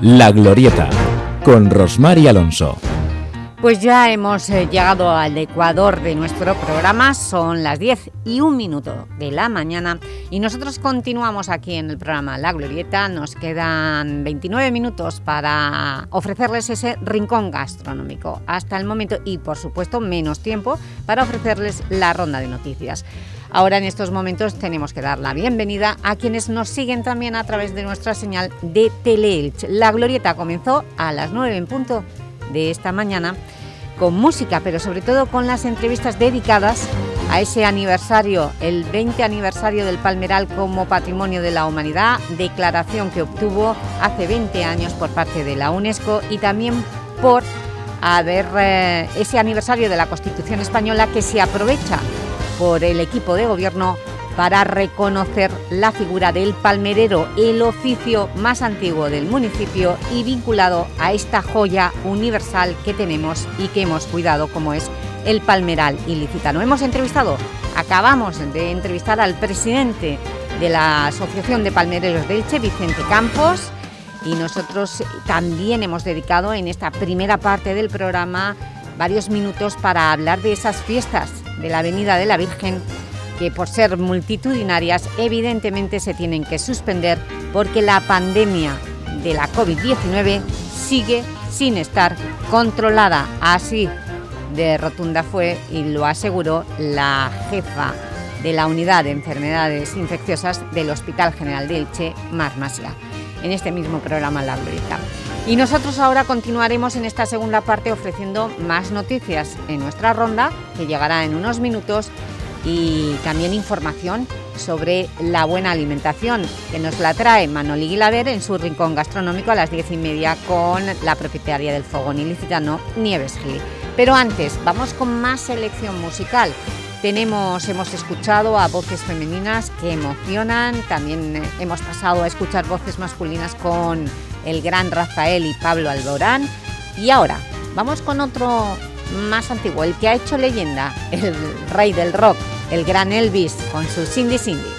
La Glorieta, con Rosmar Alonso. Pues ya hemos eh, llegado al ecuador de nuestro programa, son las 10 y un minuto de la mañana y nosotros continuamos aquí en el programa La Glorieta, nos quedan 29 minutos para ofrecerles ese rincón gastronómico hasta el momento y por supuesto menos tiempo para ofrecerles la ronda de noticias. Ahora en estos momentos tenemos que dar la bienvenida a quienes nos siguen también a través de nuestra señal de Teleelch. La Glorieta comenzó a las 9 en punto de esta mañana con música, pero sobre todo con las entrevistas dedicadas a ese aniversario, el 20 aniversario del Palmeral como Patrimonio de la Humanidad, declaración que obtuvo hace 20 años por parte de la UNESCO y también por haber eh, ese aniversario de la Constitución Española que se aprovecha por el equipo de gobierno para reconocer la figura del palmerero, el oficio más antiguo del municipio y vinculado a esta joya universal que tenemos y que hemos cuidado como es el palmeral ilicitano. Hemos entrevistado, acabamos de entrevistar al presidente de la Asociación de Palmereros del Che, Vicente Campos, y nosotros también hemos dedicado en esta primera parte del programa varios minutos para hablar de esas fiestas de la Avenida de la Virgen que por ser multitudinarias evidentemente se tienen que suspender porque la pandemia de la COVID-19 sigue sin estar controlada. Así de rotunda fue y lo aseguró la jefa de la Unidad de Enfermedades Infecciosas del Hospital General de Elche, Mar Masia, en este mismo programa La. Y nosotros ahora continuaremos en esta segunda parte ofreciendo más noticias en nuestra ronda, que llegará en unos minutos, y también información sobre la buena alimentación, que nos la trae Manoli Guilaber en su rincón gastronómico a las diez y media con la propietaria del fogón ilicitano, Nieves Gil. Pero antes, vamos con más selección musical. Tenemos, hemos escuchado a voces femeninas que emocionan, también hemos pasado a escuchar voces masculinas con el gran Rafael y Pablo Alborán. Y ahora, vamos con otro más antiguo, el que ha hecho leyenda, el rey del rock, el gran Elvis, con su Cindy Cindy.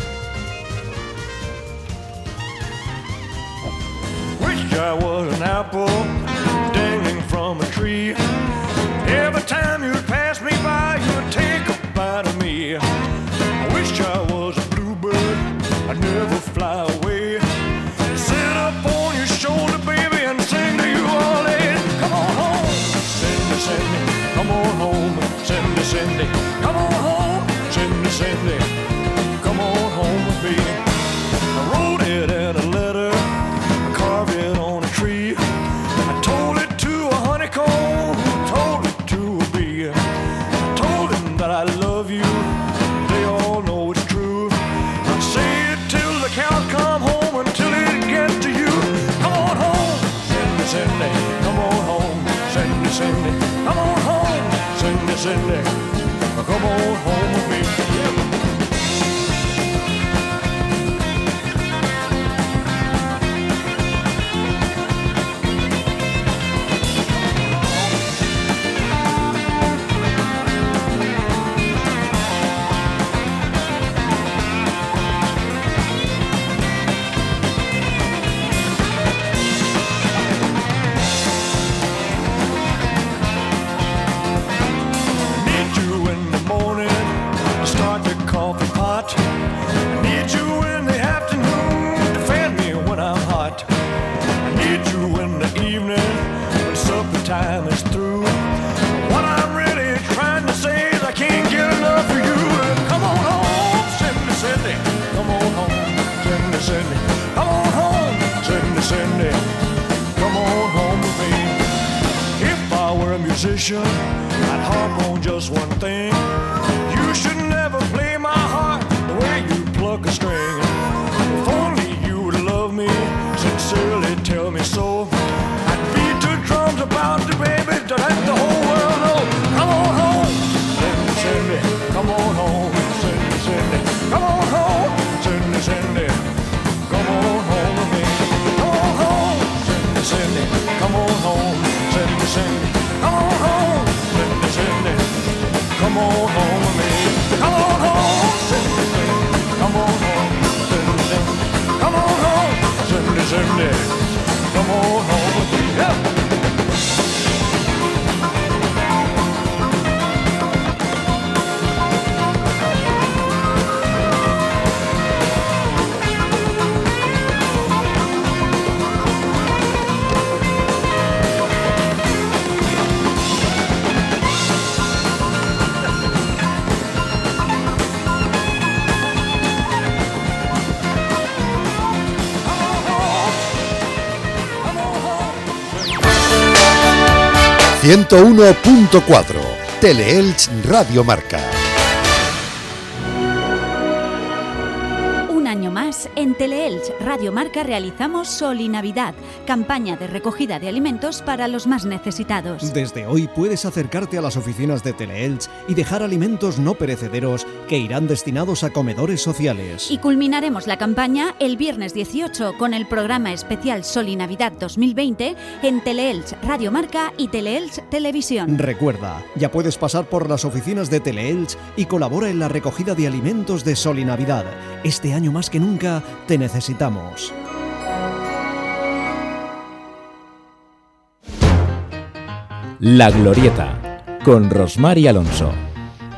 Cindy. Come on home with me. 101.4 Teleelch Radio Marca. Un año más, en Teleelch Radio Marca realizamos Sol y Navidad, campaña de recogida de alimentos para los más necesitados. Desde hoy puedes acercarte a las oficinas de Teleelch y dejar alimentos no perecederos que irán destinados a comedores sociales. Y culminaremos la campaña el viernes 18 con el programa especial Sol y Navidad 2020 en Teleelch Radio Marca y Teleelch Televisión. Recuerda, ya puedes pasar por las oficinas de Teleelch y colabora en la recogida de alimentos de Sol y Navidad. Este año más que nunca te necesitamos. La Glorieta, con Rosmar y Alonso.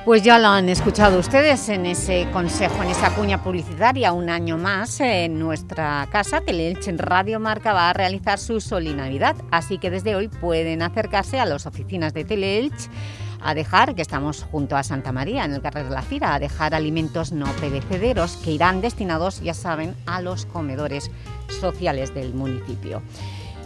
Pues ya lo han escuchado ustedes en ese consejo, en esa cuña publicitaria, un año más en nuestra casa, Teleelch en Radio Marca va a realizar su Sol y Navidad, así que desde hoy pueden acercarse a las oficinas de Teleelch a dejar, que estamos junto a Santa María, en el carrer de la Fira, a dejar alimentos no perecederos que irán destinados, ya saben, a los comedores sociales del municipio.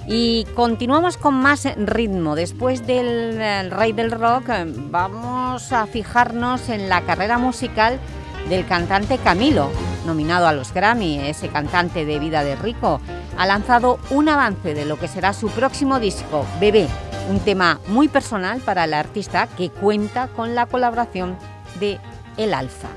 Y continuamos con más ritmo. Después del eh, Rey del Rock eh, vamos a fijarnos en la carrera musical del cantante Camilo, nominado a los Grammy, ese cantante de Vida de Rico. Ha lanzado un avance de lo que será su próximo disco, Bebé, un tema muy personal para el artista que cuenta con la colaboración de El Alfa.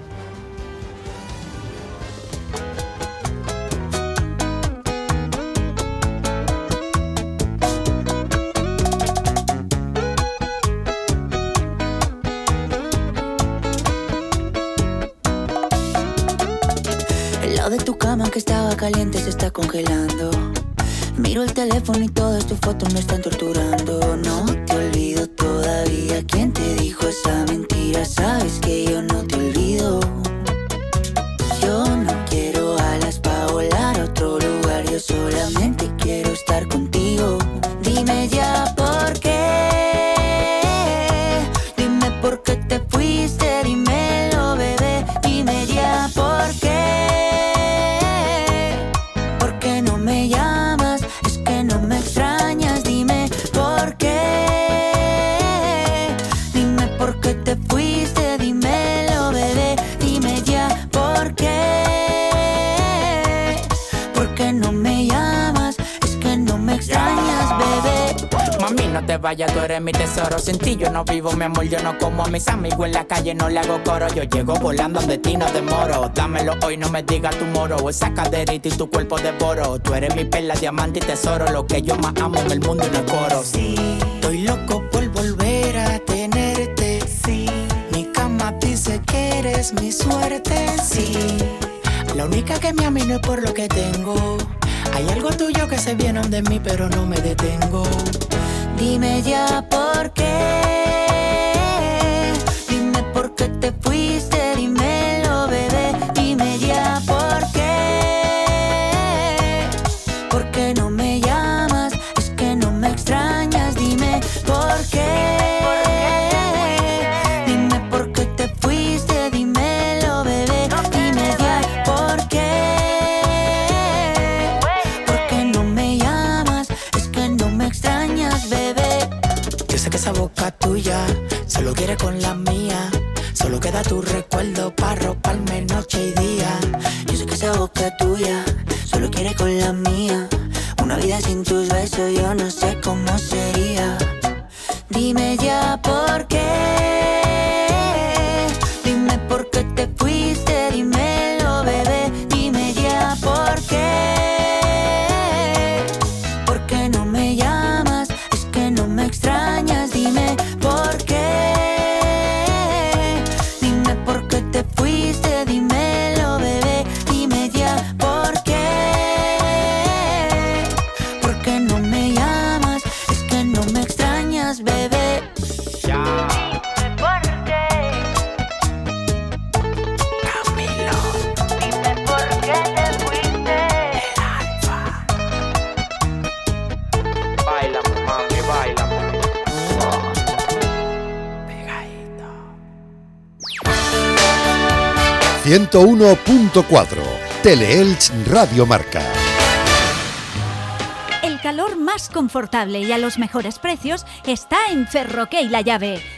Caliente se está congelando. Miro el teléfono y todas tus fotos me están torturando. No te olvido todavía. ¿Quién te dijo esa mentira? Sabes que yo no te olvido. Te vayas, tú eres mi tesoro. Sin ti yo no vivo, mi amor, yo no como a mis amigos en la calle, no le hago coro. Yo llego volando de ti, no demoro. Dámelo hoy, no me digas tu moro. Esa caderita y tu cuerpo devoro. Tú eres mi perla, diamante y tesoro. Lo que yo más amo en el mundo y no es coro. Sí, estoy loco por volver a tenerte. Sí, mi cama dice que eres mi suerte. Sí, la única que me a mí no es por lo que tengo. Hay algo tuyo que se viene de mí, pero no me detengo. Dime ya por qué. Dime por qué te fuiste, tu recuerdo 101.4 Teleelch Radio Marca. El calor más confortable y a los mejores precios está en Ferroque La Llave.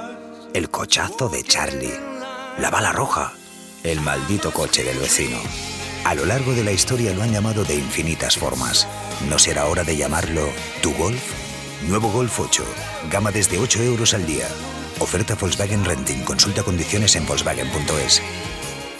El cochazo de Charlie. La bala roja. El maldito coche del vecino. A lo largo de la historia lo han llamado de infinitas formas. ¿No será hora de llamarlo tu Golf? Nuevo Golf 8. Gama desde 8 euros al día. Oferta Volkswagen Renting. Consulta condiciones en volkswagen.es.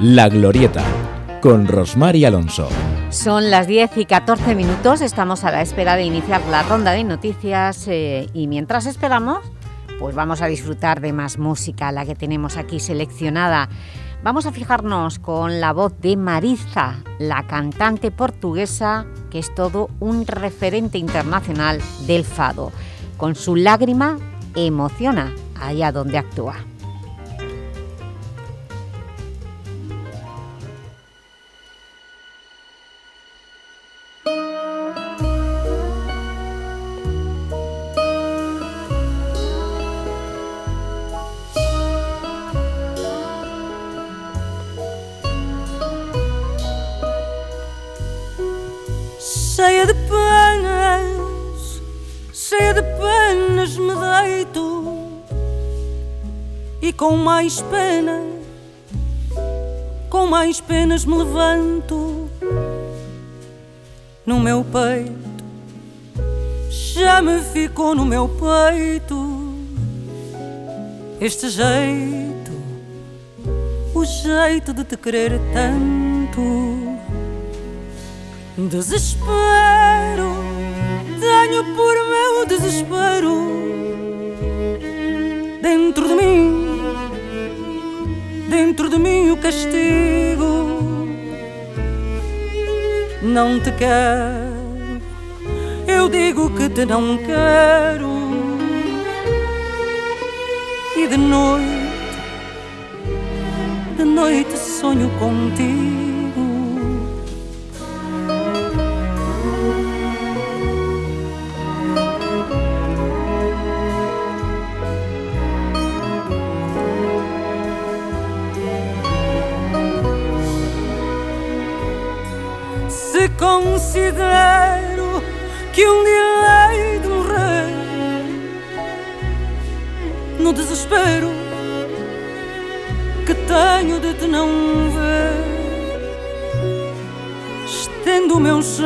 La Glorieta, con Rosmar y Alonso. Son las 10 y 14 minutos, estamos a la espera de iniciar la ronda de noticias eh, y mientras esperamos, pues vamos a disfrutar de más música, la que tenemos aquí seleccionada. Vamos a fijarnos con la voz de Mariza, la cantante portuguesa que es todo un referente internacional del fado. Con su lágrima emociona allá donde actúa. Cheia de penas, cheia de penas me deito e com mais pena, com mais penas me levanto no meu peito. Já me ficou no meu peito este jeito, o jeito de te querer tanto. Desespero, tenho por meu desespero dentro de mim, dentro de mim o castigo. Não te quero, eu digo que te não quero. E de noite, de noite sonho contigo. Desespero que tenho de te não ver, estendo o meu cheiro,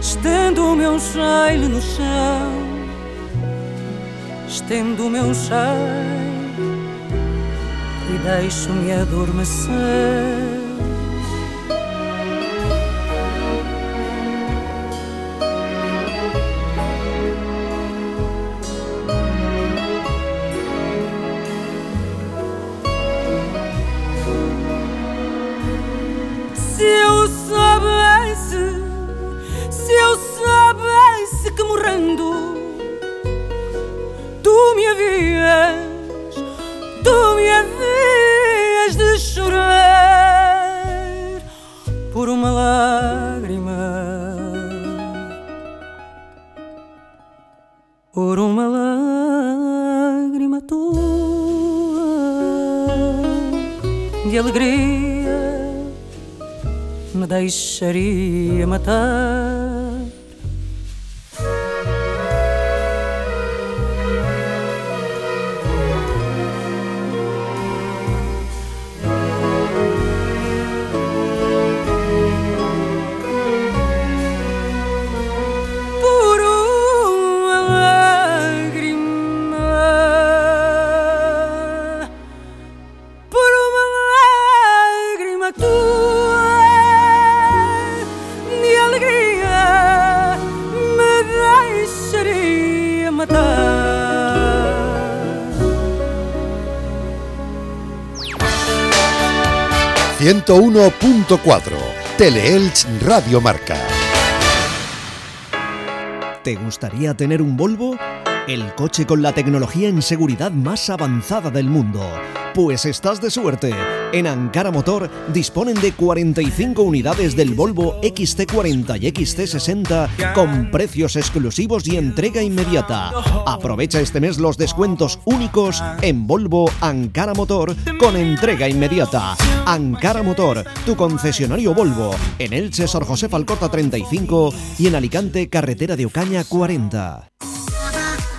estendo o meu cheiro no chão, estendo o meu cheiro e deixo-me adormecer. 101.4 Teleelch Radio Marca. ¿Te gustaría tener un Volvo? El coche con la tecnología en seguridad más avanzada del mundo. Pues estás de suerte. En Ankara Motor disponen de 45 unidades del Volvo XC40 y XC60 con precios exclusivos y entrega inmediata. Aprovecha este mes los descuentos únicos en Volvo Ankara Motor con entrega inmediata. Ankara Motor, tu concesionario Volvo, en Elche Sor José Falcorta 35 y en Alicante Carretera de Ocaña 40.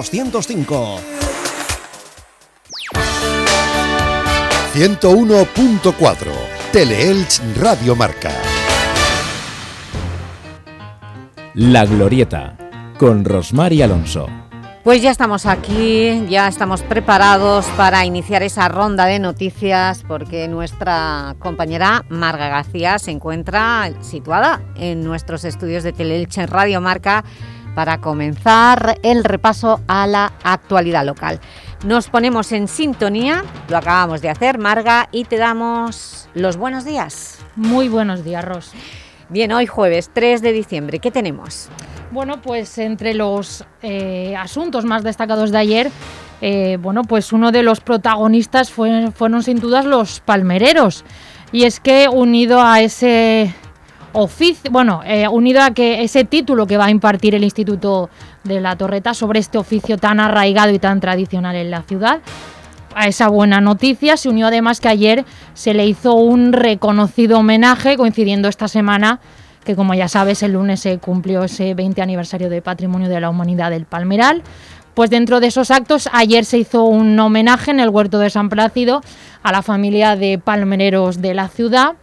205. 101.4 Teleelch Radio Marca. La Glorieta, con Rosmar y Alonso. Pues ya estamos aquí, ya estamos preparados para iniciar esa ronda de noticias porque nuestra compañera Marga García se encuentra situada en nuestros estudios de Teleelche Radio Marca para comenzar el repaso a la actualidad local. Nos ponemos en sintonía, lo acabamos de hacer, Marga, y te damos los buenos días. Muy buenos días, Ros. Bien, hoy jueves 3 de diciembre, ¿qué tenemos? Bueno, pues entre los eh, asuntos más destacados de ayer, eh, bueno, pues uno de los protagonistas fue- fueron sin dudas los palmereros. Y es que unido a ese oficio, bueno, eh, unido a que ese título que va a impartir el Instituto de la Torreta sobre este oficio tan arraigado y tan tradicional en la ciudad, a esa buena noticia se unió además que ayer se le hizo un reconocido homenaje coincidiendo esta semana que como ya sabes el lunes se cumplió ese 20 aniversario de Patrimonio de la Humanidad del Palmeral. Pues dentro de esos actos ayer se hizo un homenaje en el Huerto de San Plácido a la familia de palmereros de la ciudad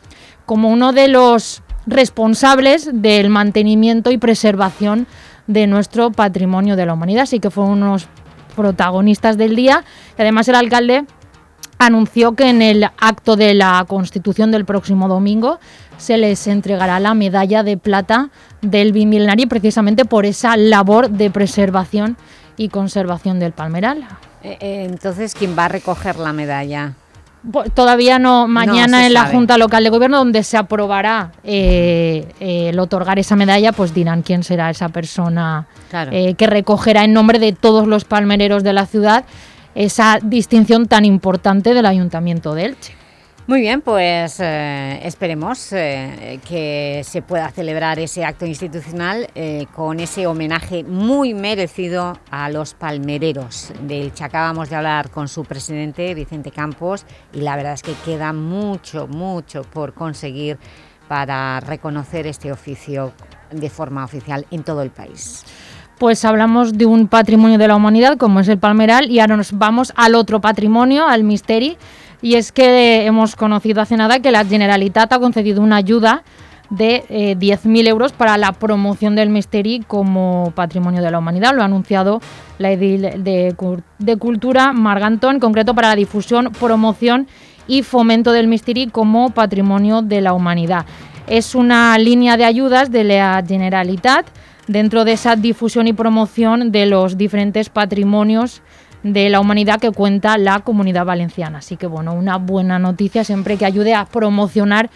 como uno de los responsables del mantenimiento y preservación de nuestro patrimonio de la humanidad. Así que fueron unos protagonistas del día. Y además el alcalde anunció que en el acto de la Constitución del próximo domingo se les entregará la medalla de plata del bimilenario precisamente por esa labor de preservación y conservación del palmeral. Eh, eh, entonces, ¿quién va a recoger la medalla? Todavía no, mañana en la sabe. Junta Local de Gobierno, donde se aprobará eh, eh, el otorgar esa medalla, pues dirán quién será esa persona Claro. eh, que recogerá en nombre de todos los palmereros de la ciudad esa distinción tan importante del Ayuntamiento de Elche. Muy bien, pues eh, esperemos eh, que se pueda celebrar ese acto institucional eh, con ese homenaje muy merecido a los palmereros de Elche. Acabamos de hablar con su presidente, Vicente Campos, y la verdad es que queda mucho, mucho por conseguir para reconocer este oficio de forma oficial en todo el país. Pues hablamos de un patrimonio de la humanidad como es el palmeral y ahora nos vamos al otro patrimonio, al misteri, Y es que hemos conocido hace nada que la Generalitat ha concedido una ayuda de eh, 10.000 euros para la promoción del Misteri como patrimonio de la humanidad. Lo ha anunciado la edil de, Cultura, Margantón, en concreto para la difusión, promoción y fomento del Misteri como patrimonio de la humanidad. Es una línea de ayudas de la Generalitat dentro de esa difusión y promoción de los diferentes patrimonios de la humanidad que cuenta la comunidad valenciana. Así que bueno, una buena noticia siempre que ayude a promocionar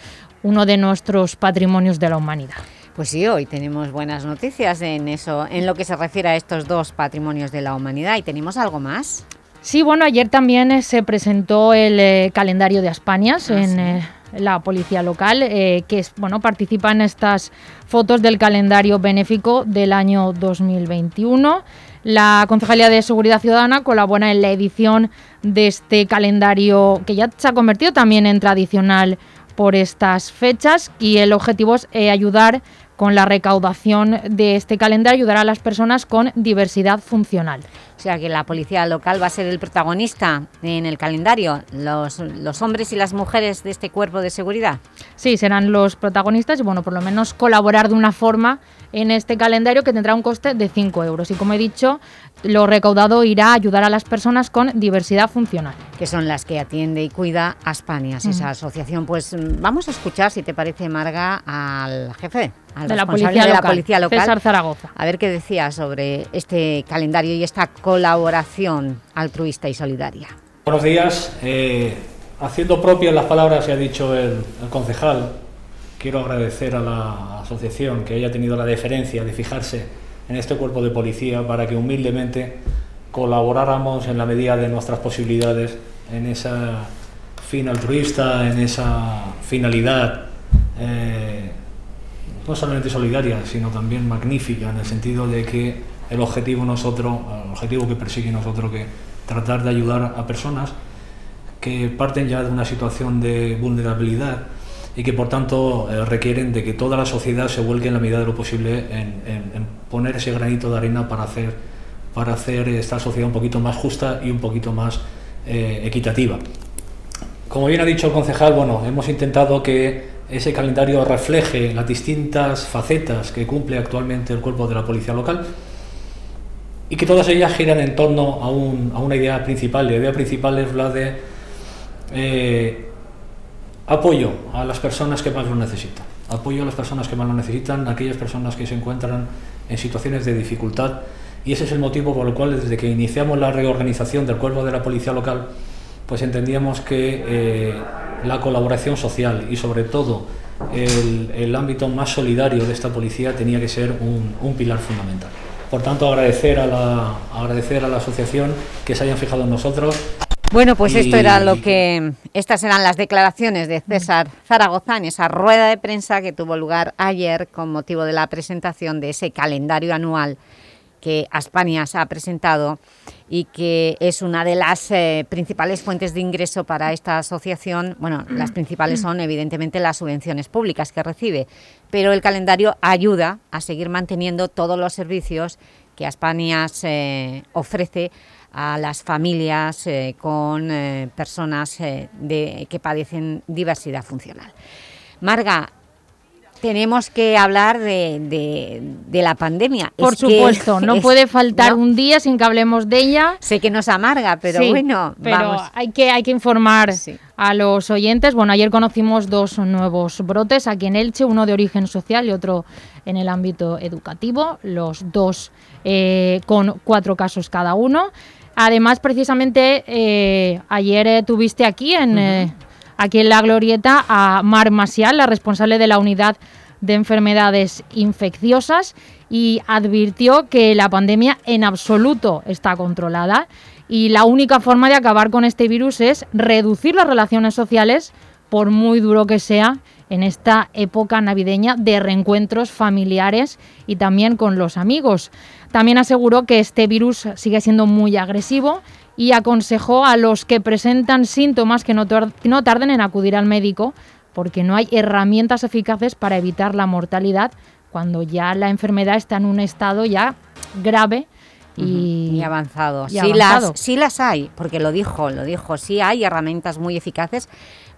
uno de nuestros patrimonios de la humanidad. Pues sí, hoy tenemos buenas noticias en eso, en lo que se refiere a estos dos patrimonios de la humanidad. ¿Y tenemos algo más? Sí, bueno, ayer también eh, se presentó el eh, calendario de Españas Ah, en sí. eh, la policía local, eh, que es, bueno, participa en estas fotos del calendario benéfico del año 2021. La Concejalía de Seguridad Ciudadana colabora en la edición de este calendario que ya se ha convertido también en tradicional por estas fechas y el objetivo es eh, ayudar con la recaudación de este calendario, ayudar a las personas con diversidad funcional. O sea que la policía local va a ser el protagonista en el calendario, los, los hombres y las mujeres de este cuerpo de seguridad. Sí, serán los protagonistas y bueno, por lo menos colaborar de una forma en este calendario que tendrá un coste de 5 euros. Y como he dicho, lo recaudado irá a ayudar a las personas con diversidad funcional. Que son las que atiende y cuida a Spanias, esa Ujú. asociación. Pues mm, vamos a escuchar, si te parece, Marga, al jefe, al De la policía de la local, policía local. César Zaragoza. A ver qué decía sobre este calendario y esta colaboración altruista y solidaria. Buenos días. Eh, haciendo propias las palabras que ha dicho el, el concejal, quiero agradecer a la asociación que haya tenido la deferencia de fijarse en este cuerpo de policía para que humildemente colaboráramos en la medida de nuestras posibilidades en esa fin altruista, en esa finalidad eh, no solamente solidaria, sino también magnífica, en el sentido de que el objetivo nosotros, el objetivo que persigue nosotros que tratar de ayudar a personas que parten ya de una situación de vulnerabilidad y que por tanto eh, requieren de que toda la sociedad se vuelque en la medida de lo posible en, en- en poner ese granito de arena para hacer, para hacer esta sociedad un poquito más justa y un poquito más eh, equitativa. Como bien ha dicho el concejal, bueno, hemos intentado que ese calendario refleje las distintas facetas que cumple actualmente el cuerpo de la policía local y que todas ellas giran en torno a, un- a una idea principal. La idea principal es la de eh, apoyo a las personas que más lo necesitan. Apoyo a las personas que más lo necesitan, aquellas personas que se encuentran en situaciones de dificultad. Y ese es el motivo por el cual desde que iniciamos la reorganización del cuerpo de la policía local, pues entendíamos que eh, la colaboración social y sobre todo el, ámbito más solidario de esta policía tenía que ser un pilar fundamental. Por tanto, agradecer a, la, agradecer a la asociación que se hayan fijado en nosotros. Bueno, pues esto Y- era lo que... Estas eran las declaraciones de César Zaragoza en esa rueda de prensa que tuvo lugar ayer con motivo de la presentación de ese calendario anual que Aspanias ha presentado y que es una de las eh, principales fuentes de ingreso para esta asociación. Bueno, las principales son evidentemente las subvenciones públicas que recibe, pero el calendario ayuda a seguir manteniendo todos los servicios que Aspanias ofrece a las familias eh, con eh, personas eh, que padecen diversidad funcional. Marga, tenemos que hablar de, de- de la pandemia. Por Es que supuesto, no [LAUGHS] es- puede faltar ¿no? un día sin que hablemos de ella. Sé que nos amarga, pero Sí, bueno, pero vamos. hay que hay que informar a los oyentes. Bueno, ayer conocimos dos nuevos brotes aquí en Elche, uno de origen social y otro en el ámbito educativo, los dos eh, con cuatro casos cada uno. Además, precisamente eh, ayer eh, tuviste aquí en eh, aquí en la Glorieta a Mar Masial, la responsable de la unidad de enfermedades infecciosas y advirtió que la pandemia en absoluto está controlada y la única forma de acabar con este virus es reducir las relaciones sociales, por muy duro que sea, en esta época navideña de reencuentros familiares y también con los amigos. También aseguró que este virus sigue siendo muy agresivo y aconsejó a los que presentan síntomas que no, tar- no tarden en acudir al médico porque no hay herramientas eficaces para evitar la mortalidad cuando ya la enfermedad está en un estado ya grave y, y avanzado. y sí, avanzado. Las, sí las hay, porque lo dijo, lo dijo, sí hay herramientas muy eficaces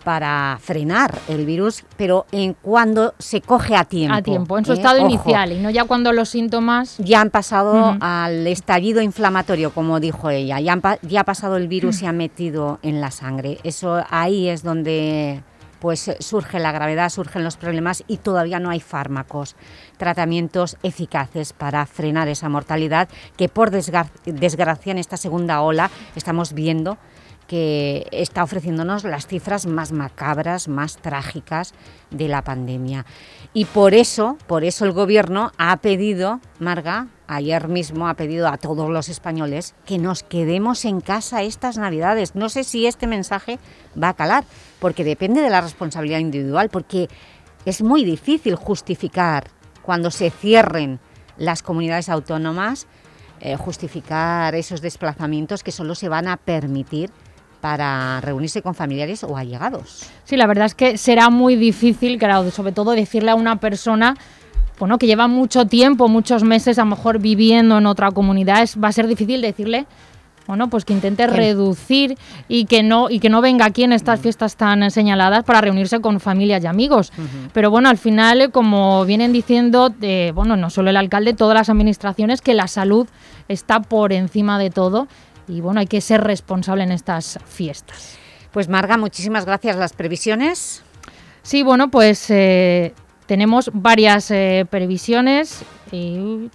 para frenar el virus, pero en cuando se coge a tiempo. a tiempo, en su ¿eh? estado Ojo, inicial y no ya cuando los síntomas... Ya han pasado al estallido inflamatorio, como dijo ella, ya, han pa- ya ha pasado el virus Mm. y ha metido en la sangre. Eso ahí es donde pues surge la gravedad, surgen los problemas y todavía no hay fármacos, tratamientos eficaces para frenar esa mortalidad que por desgra- desgracia en esta segunda ola estamos viendo que está ofreciéndonos las cifras más macabras, más trágicas de la pandemia. Y por eso, por eso el Gobierno ha pedido, Marga, ayer mismo ha pedido a todos los españoles que nos quedemos en casa estas Navidades. No sé si este mensaje va a calar, porque depende de la responsabilidad individual, porque es muy difícil justificar cuando se cierren las comunidades autónomas, eh, justificar esos desplazamientos que solo se van a permitir para reunirse con familiares o allegados. Sí, la verdad es que será muy difícil, claro, sobre todo decirle a una persona bueno, que lleva mucho tiempo, muchos meses a lo mejor viviendo en otra comunidad, es- va a ser difícil decirle bueno, pues que intente reducir y que no y que no venga aquí en estas fiestas tan señaladas para reunirse con familias y amigos. Pero bueno, al final, eh, como vienen diciendo, eh, bueno, no solo el alcalde, todas las administraciones, que la salud está por encima de todo y bueno, hay que ser responsable en estas fiestas. Pues Marga, muchísimas gracias. ¿Las previsiones? Sí, bueno, pues eh, tenemos varias eh, previsiones. y-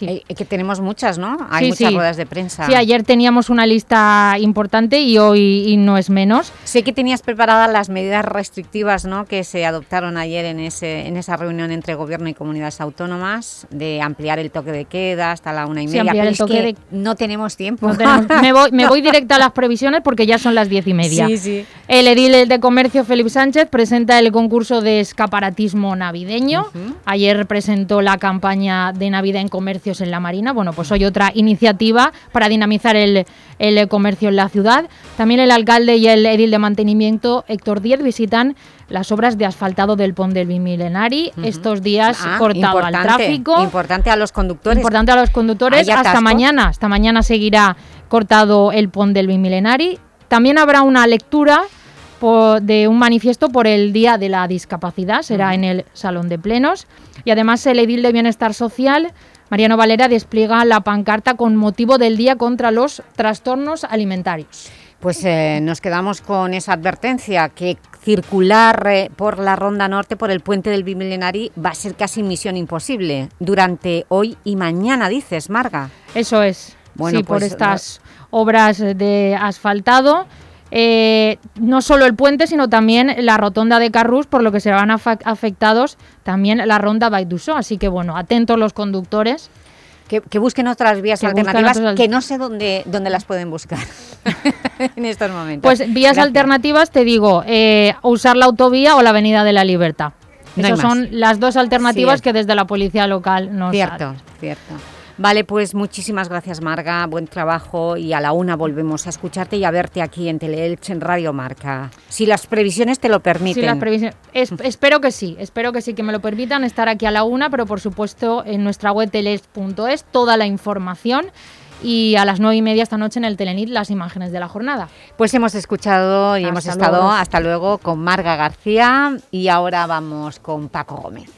sí. Eh, que tenemos muchas, ¿no? Hay Sí, muchas sí. ruedas de prensa. Sí, ayer teníamos una lista importante y hoy y no es menos. Sé que tenías preparadas las medidas restrictivas ¿no? que se adoptaron ayer en, ese, en esa reunión entre Gobierno y comunidades autónomas de ampliar el toque de queda hasta la una y media. ampliar pero el es toque que de- no tenemos tiempo. No tenemos- [LAUGHS] me, voy, me voy directa a las previsiones porque ya son las diez y media. Sí, sí. El edil de comercio Felipe Sánchez presenta el concurso de escaparatismo navideño. Ayer presentó la campaña de Navidad en comercios en la Marina. Bueno, pues hoy otra iniciativa para dinamizar el, el comercio en la ciudad. También el alcalde y el edil de mantenimiento Héctor Díez visitan las obras de asfaltado del Pont del Bimilenari. Estos días Ah, cortado al importante, tráfico. Importante a los conductores. Importante a los conductores. Hasta mañana. Hasta mañana seguirá cortado el pont del Bimilenari. También habrá una lectura de un manifiesto por el Día de la Discapacidad. Será en el Salón de Plenos. Y además el edil de Bienestar Social, Mariano Valera, despliega la pancarta con motivo del Día contra los Trastornos Alimentarios. Pues eh, nos quedamos con esa advertencia que circular eh, por la Ronda Norte, por el puente del Bimilenari, va a ser casi misión imposible durante hoy y mañana, dices, Marga. Eso es. Bueno, sí, por pues, estas obras de asfaltado. Eh, no solo el puente, sino también la rotonda de Carrús, por lo que se van afectados también la ronda Baidusó. Así que, bueno, atentos los conductores. Que, que busquen otras vías Que alternativas otras- que no sé dónde, dónde las pueden buscar [LAUGHS] en estos momentos. Pues vías Gracias. alternativas, te digo, eh, usar la autovía o la Avenida de la Libertad. No Esas son las dos alternativas Cierto. que desde la policía local nos Cierto, cierto. Vale, pues muchísimas gracias Marga, buen trabajo y a la una volvemos a escucharte y a verte aquí en Teleelch en Radio Marca. Si las previsiones te lo permiten. Sí, las previsiones. Es- [LAUGHS] espero que sí, espero que sí, que me lo permitan estar aquí a la una, pero por supuesto en nuestra web teles.es toda la información y a las nueve y media esta noche en el Telenit las imágenes de la jornada. Pues hemos escuchado y hemos estado luego. hasta luego con Marga García y ahora vamos con Paco Gómez.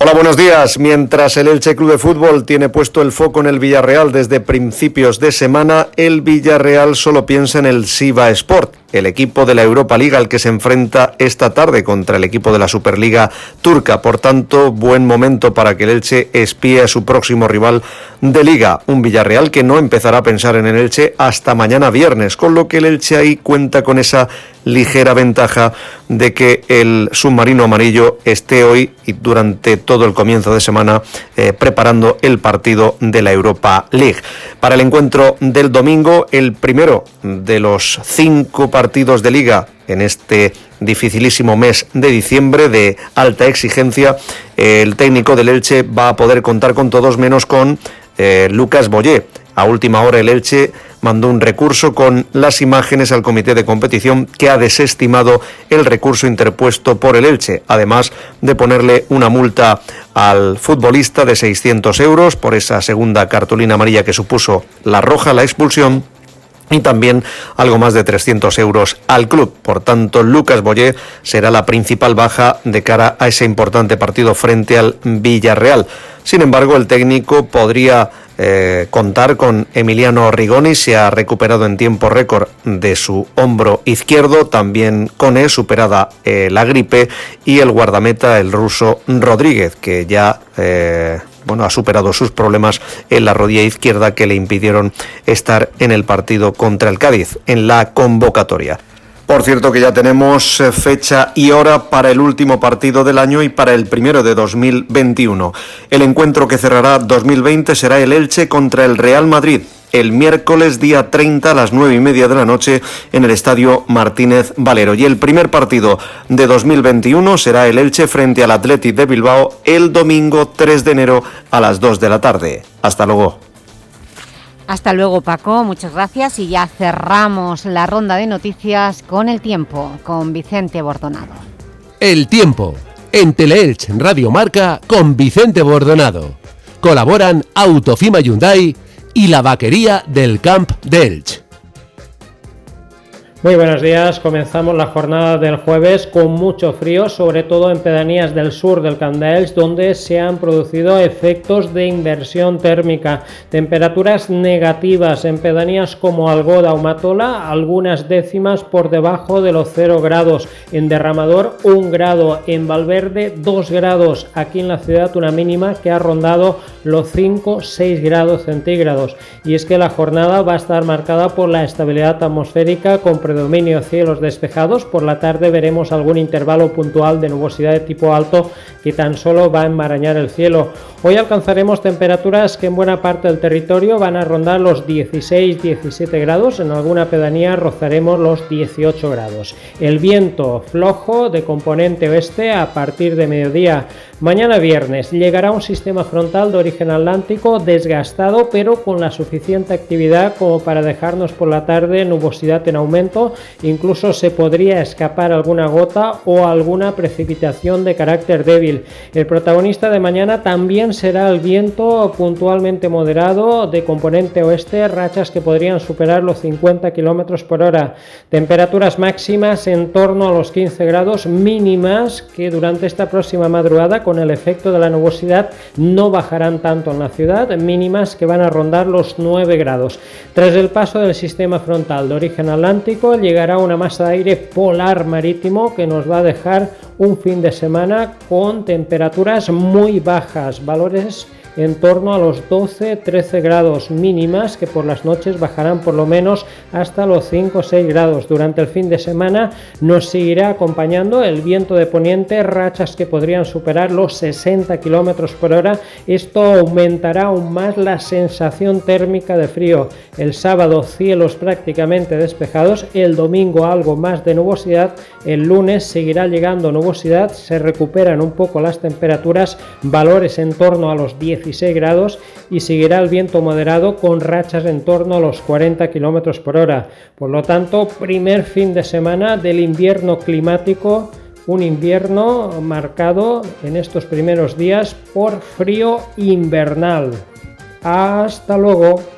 Hola, buenos días. Mientras el Elche Club de Fútbol tiene puesto el foco en el Villarreal desde principios de semana, el Villarreal solo piensa en el Siva Sport, el equipo de la Europa Liga al que se enfrenta esta tarde contra el equipo de la Superliga turca. Por tanto, buen momento para que el Elche espíe a su próximo rival de liga, un Villarreal que no empezará a pensar en el Elche hasta mañana viernes, con lo que el Elche ahí cuenta con esa ligera ventaja de que el submarino amarillo esté hoy y durante todo el comienzo de semana eh, preparando el partido de la Europa League. Para el encuentro del domingo, el primero de los cinco partidos de liga en este dificilísimo mes de diciembre de alta exigencia, el técnico del Elche va a poder contar con todos menos con eh, Lucas Boyé. A última hora el Elche mandó un recurso con las imágenes al comité de competición que ha desestimado el recurso interpuesto por el Elche, además de ponerle una multa al futbolista de 600 euros por esa segunda cartulina amarilla que supuso la roja, la expulsión y también algo más de 300 euros al club. Por tanto, Lucas Boyé será la principal baja de cara a ese importante partido frente al Villarreal. Sin embargo, el técnico podría eh, contar con Emiliano Rigoni, se ha recuperado en tiempo récord de su hombro izquierdo, también con él superada eh, la gripe y el guardameta, el ruso Rodríguez, que ya... Eh, bueno, ha superado sus problemas en la rodilla izquierda que le impidieron estar en el partido contra el Cádiz, en la convocatoria. Por cierto que ya tenemos eh, fecha y hora para el último partido del año y para el primero de 2021. El encuentro que cerrará 2020 será el Elche contra el Real Madrid el miércoles día 30 a las 9 y media de la noche en el Estadio Martínez Valero. Y el primer partido de 2021 será el Elche frente al Athletic de Bilbao el domingo 3 de enero a las 2 de la tarde. Hasta luego. Hasta luego Paco, muchas gracias y ya cerramos la ronda de noticias con el tiempo, con Vicente Bordonado. El tiempo, en Teleelch Radio Marca con Vicente Bordonado. Colaboran Autofima Hyundai y la vaquería del Camp de Elche. Muy buenos días, comenzamos la jornada del jueves con mucho frío, sobre todo en pedanías del sur del Candaels, donde se han producido efectos de inversión térmica. Temperaturas negativas en pedanías como Algoda o Matola, algunas décimas por debajo de los 0 grados. En Derramador, 1 grado. En Valverde, 2 grados. Aquí en la ciudad, una mínima que ha rondado los 5-6 grados centígrados. Y es que la jornada va a estar marcada por la estabilidad atmosférica con predominio cielos despejados. Por la tarde veremos algún intervalo puntual de nubosidad de tipo alto que tan solo va a enmarañar el cielo. Hoy alcanzaremos temperaturas que en buena parte del territorio van a rondar los 16-17 grados. En alguna pedanía rozaremos los 18 grados. El viento flojo de componente oeste a partir de mediodía. Mañana viernes llegará un sistema frontal de origen atlántico desgastado pero con la suficiente actividad como para dejarnos por la tarde nubosidad en aumento, incluso se podría escapar alguna gota o alguna precipitación de carácter débil. El protagonista de mañana también será el viento puntualmente moderado de componente oeste, rachas que podrían superar los 50 km por hora. Temperaturas máximas en torno a los 15 grados mínimas que durante esta próxima madrugada con el efecto de la nubosidad no bajarán tanto en la ciudad, mínimas que van a rondar los 9 grados. Tras el paso del sistema frontal de origen atlántico llegará una masa de aire polar marítimo que nos va a dejar un fin de semana con temperaturas muy bajas, valores en torno a los 12-13 grados mínimas que por las noches bajarán por lo menos hasta los 5 6 grados. Durante el fin de semana nos seguirá acompañando el viento de poniente, rachas que podrían superar los 60 kilómetros por hora. Esto aumentará aún más la sensación térmica de frío. El sábado cielos prácticamente despejados, el domingo algo más de nubosidad, el lunes seguirá llegando nubosidad, se recuperan un poco las temperaturas, valores en torno a los 10 y seguirá el viento moderado con rachas en torno a los 40 km por hora. Por lo tanto, primer fin de semana del invierno climático, un invierno marcado en estos primeros días por frío invernal. Hasta luego.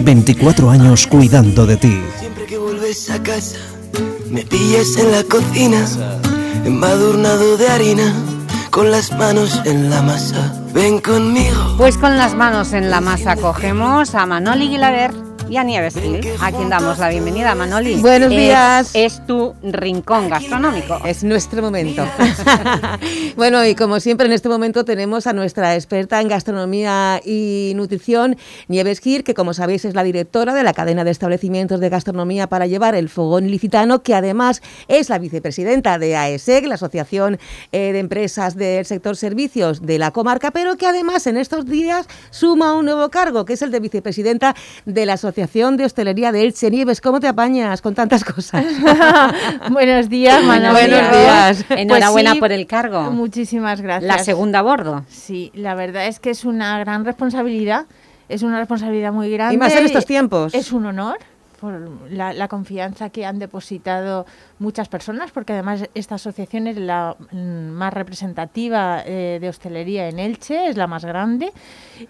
24 años cuidando de ti. Siempre que vuelves a casa, me pillas en la cocina, embadurnado de harina, con las manos en la masa. Ven conmigo. Pues con las manos en la masa cogemos a Manoli Guilaber. Y a Nieves Gil, a quien damos la bienvenida. Manoli. Buenos días. Es tu rincón gastronómico. Es nuestro momento. [LAUGHS] bueno, y como siempre en este momento tenemos a nuestra experta en gastronomía y nutrición, Nieves Gir, que como sabéis es la directora de la cadena de establecimientos de gastronomía para llevar el fogón ilicitano, que además es la vicepresidenta de AESEC, la Asociación eh, de Empresas del Sector Servicios de la comarca, pero que además en estos días suma un nuevo cargo, que es el de vicepresidenta de la Asociación de Hostelería de Elche. Nieves, ¿cómo te apañas con tantas cosas? [LAUGHS] Buenos días, Manoli. Buenos días. Enhorabuena Pues sí, por el cargo. Muchísimas gracias. La segunda a bordo. Sí, la verdad es que es una gran responsabilidad. Es una responsabilidad muy grande. Y más en estos tiempos. Es un honor por la, confianza que han depositado muchas personas, porque además esta asociación es la más representativa eh, de hostelería en Elche, es la más grande.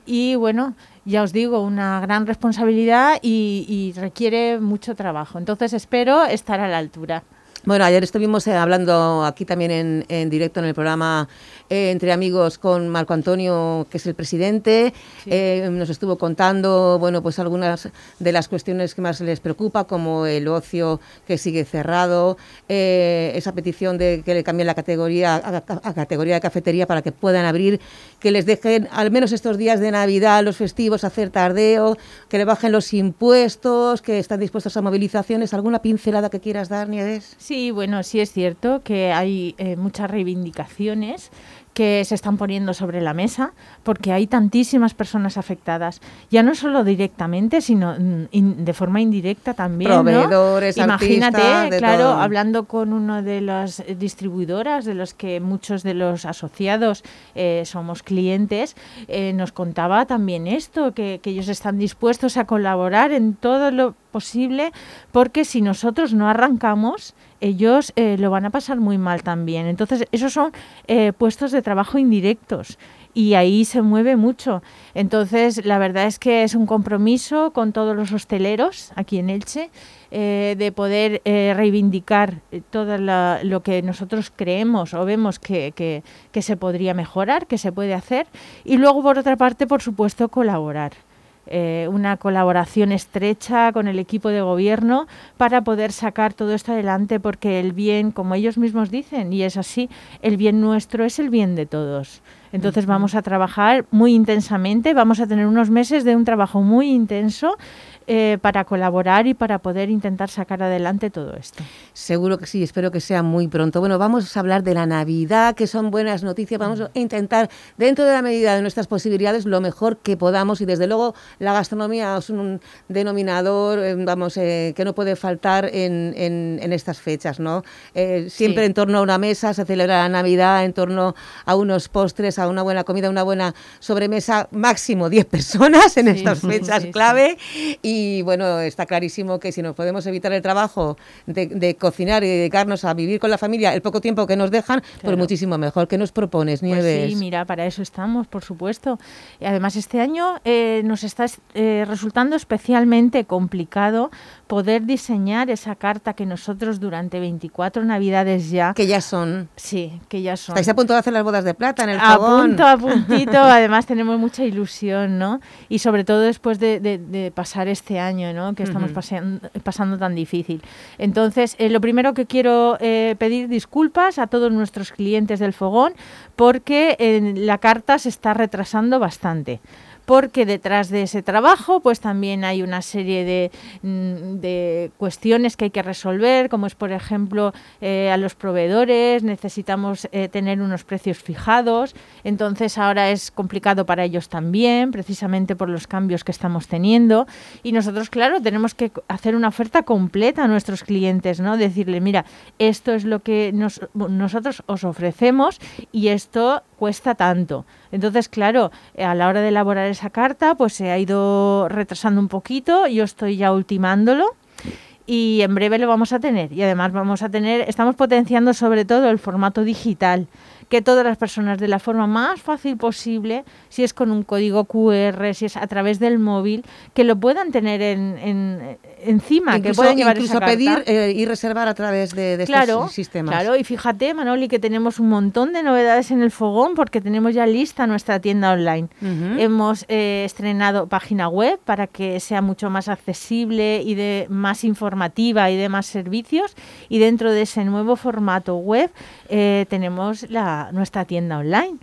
Y bueno, ya os digo, una gran responsabilidad y, y requiere mucho trabajo. Entonces espero estar a la altura. Bueno, ayer estuvimos eh, hablando aquí también en, en directo en el programa eh, Entre Amigos con Marco Antonio, que es el presidente. Eh, nos estuvo contando bueno, pues algunas de las cuestiones que más les preocupa, como el ocio que sigue cerrado, eh, esa petición de que le cambien la categoría a, categoría de cafetería para que puedan abrir, que les dejen al menos estos días de Navidad, los festivos, hacer tardeo, que le bajen los impuestos, que están dispuestos a movilizaciones. ¿Alguna pincelada que quieras dar, Nieves? Sí, bueno, sí es cierto que hay eh, muchas reivindicaciones que se están poniendo sobre la mesa porque hay tantísimas personas afectadas, ya no solo directamente, sino mm, in- de forma indirecta también. ¿no? Proveedores, Imagínate, artistas, claro, todo. hablando con uno de las distribuidoras, de los que muchos de los asociados eh, somos clientes, eh, nos contaba también esto, que, que ellos están dispuestos a colaborar en todo lo posible, porque si nosotros no arrancamos, ellos eh, lo van a pasar muy mal también. Entonces, esos son eh, puestos de trabajo indirectos y ahí se mueve mucho. Entonces, la verdad es que es un compromiso con todos los hosteleros aquí en Elche eh, de poder eh, reivindicar eh, todo la- lo que nosotros creemos o vemos que, que- que se podría mejorar, que se puede hacer. Y luego, por otra parte, por supuesto, colaborar. Eh, una colaboración estrecha con el equipo de gobierno para poder sacar todo esto adelante porque el bien, como ellos mismos dicen, y es así, el bien nuestro es el bien de todos. Entonces vamos a trabajar muy intensamente, vamos a tener unos meses de un trabajo muy intenso eh, para colaborar y para poder intentar sacar adelante todo esto. Seguro que sí, espero que sea muy pronto. Bueno, vamos a hablar de la Navidad, que son buenas noticias. Vamos a intentar, dentro de la medida de nuestras posibilidades, lo mejor que podamos. Y desde luego, la gastronomía es un denominador, eh, vamos, eh, que no puede faltar en, en- en estas fechas, ¿no? Siempre Sí. en torno a una mesa se celebra la Navidad, en torno a unos postres, a una buena comida, una buena sobremesa, máximo 10 personas en Sí, estas [LAUGHS] fechas sí. clave. Y bueno, está clarísimo que si nos podemos evitar el trabajo de, de cocinar y dedicarnos a vivir con la familia el poco tiempo que nos dejan, pues Claro. muchísimo mejor. ¿Qué nos propones, Pues Nieves? sí, mira, para eso estamos, por supuesto. Y además, este año eh, nos está eh, resultando especialmente complicado poder diseñar esa carta que nosotros durante 24 Navidades ya... Que ya son. Sí, que ya son. Estáis a punto de hacer las bodas de plata en el A fogón. punto, a puntito. [LAUGHS] Además, tenemos mucha ilusión, ¿no? Y sobre todo después de, de- de pasar este año, ¿no? Que estamos pasando tan difícil. Entonces, eh, lo primero que quiero eh, pedir disculpas a todos nuestros clientes del fogón porque eh, la carta se está retrasando bastante porque detrás de ese trabajo pues también hay una serie de, mm, de cuestiones que hay que resolver, como es por ejemplo eh, a los proveedores, necesitamos eh, tener unos precios fijados, entonces ahora es complicado para ellos también, precisamente por los cambios que estamos teniendo y nosotros claro tenemos que hacer una oferta completa a nuestros clientes, ¿no? Decirle, mira, esto es lo que nos- nosotros os ofrecemos y esto cuesta tanto. Entonces, claro, a la hora de elaborar esa carta, pues se ha ido retrasando un poquito, yo estoy ya ultimándolo. Y en breve lo vamos a tener. Y además vamos a tener, estamos potenciando sobre todo el formato digital que todas las personas de la forma más fácil posible, si es con un código QR, si es a través del móvil, que lo puedan tener en, en- encima, que Incluso, puedan llevar incluso esa carta. pedir eh, y reservar a través de, de Claro, estos sistemas. claro, y fíjate, Manoli, que tenemos un montón de novedades en el fogón porque tenemos ya lista nuestra tienda online. Hemos eh, estrenado página web para que sea mucho más accesible y de más informativa y de más servicios. Y dentro de ese nuevo formato web eh, tenemos la, nuestra tienda online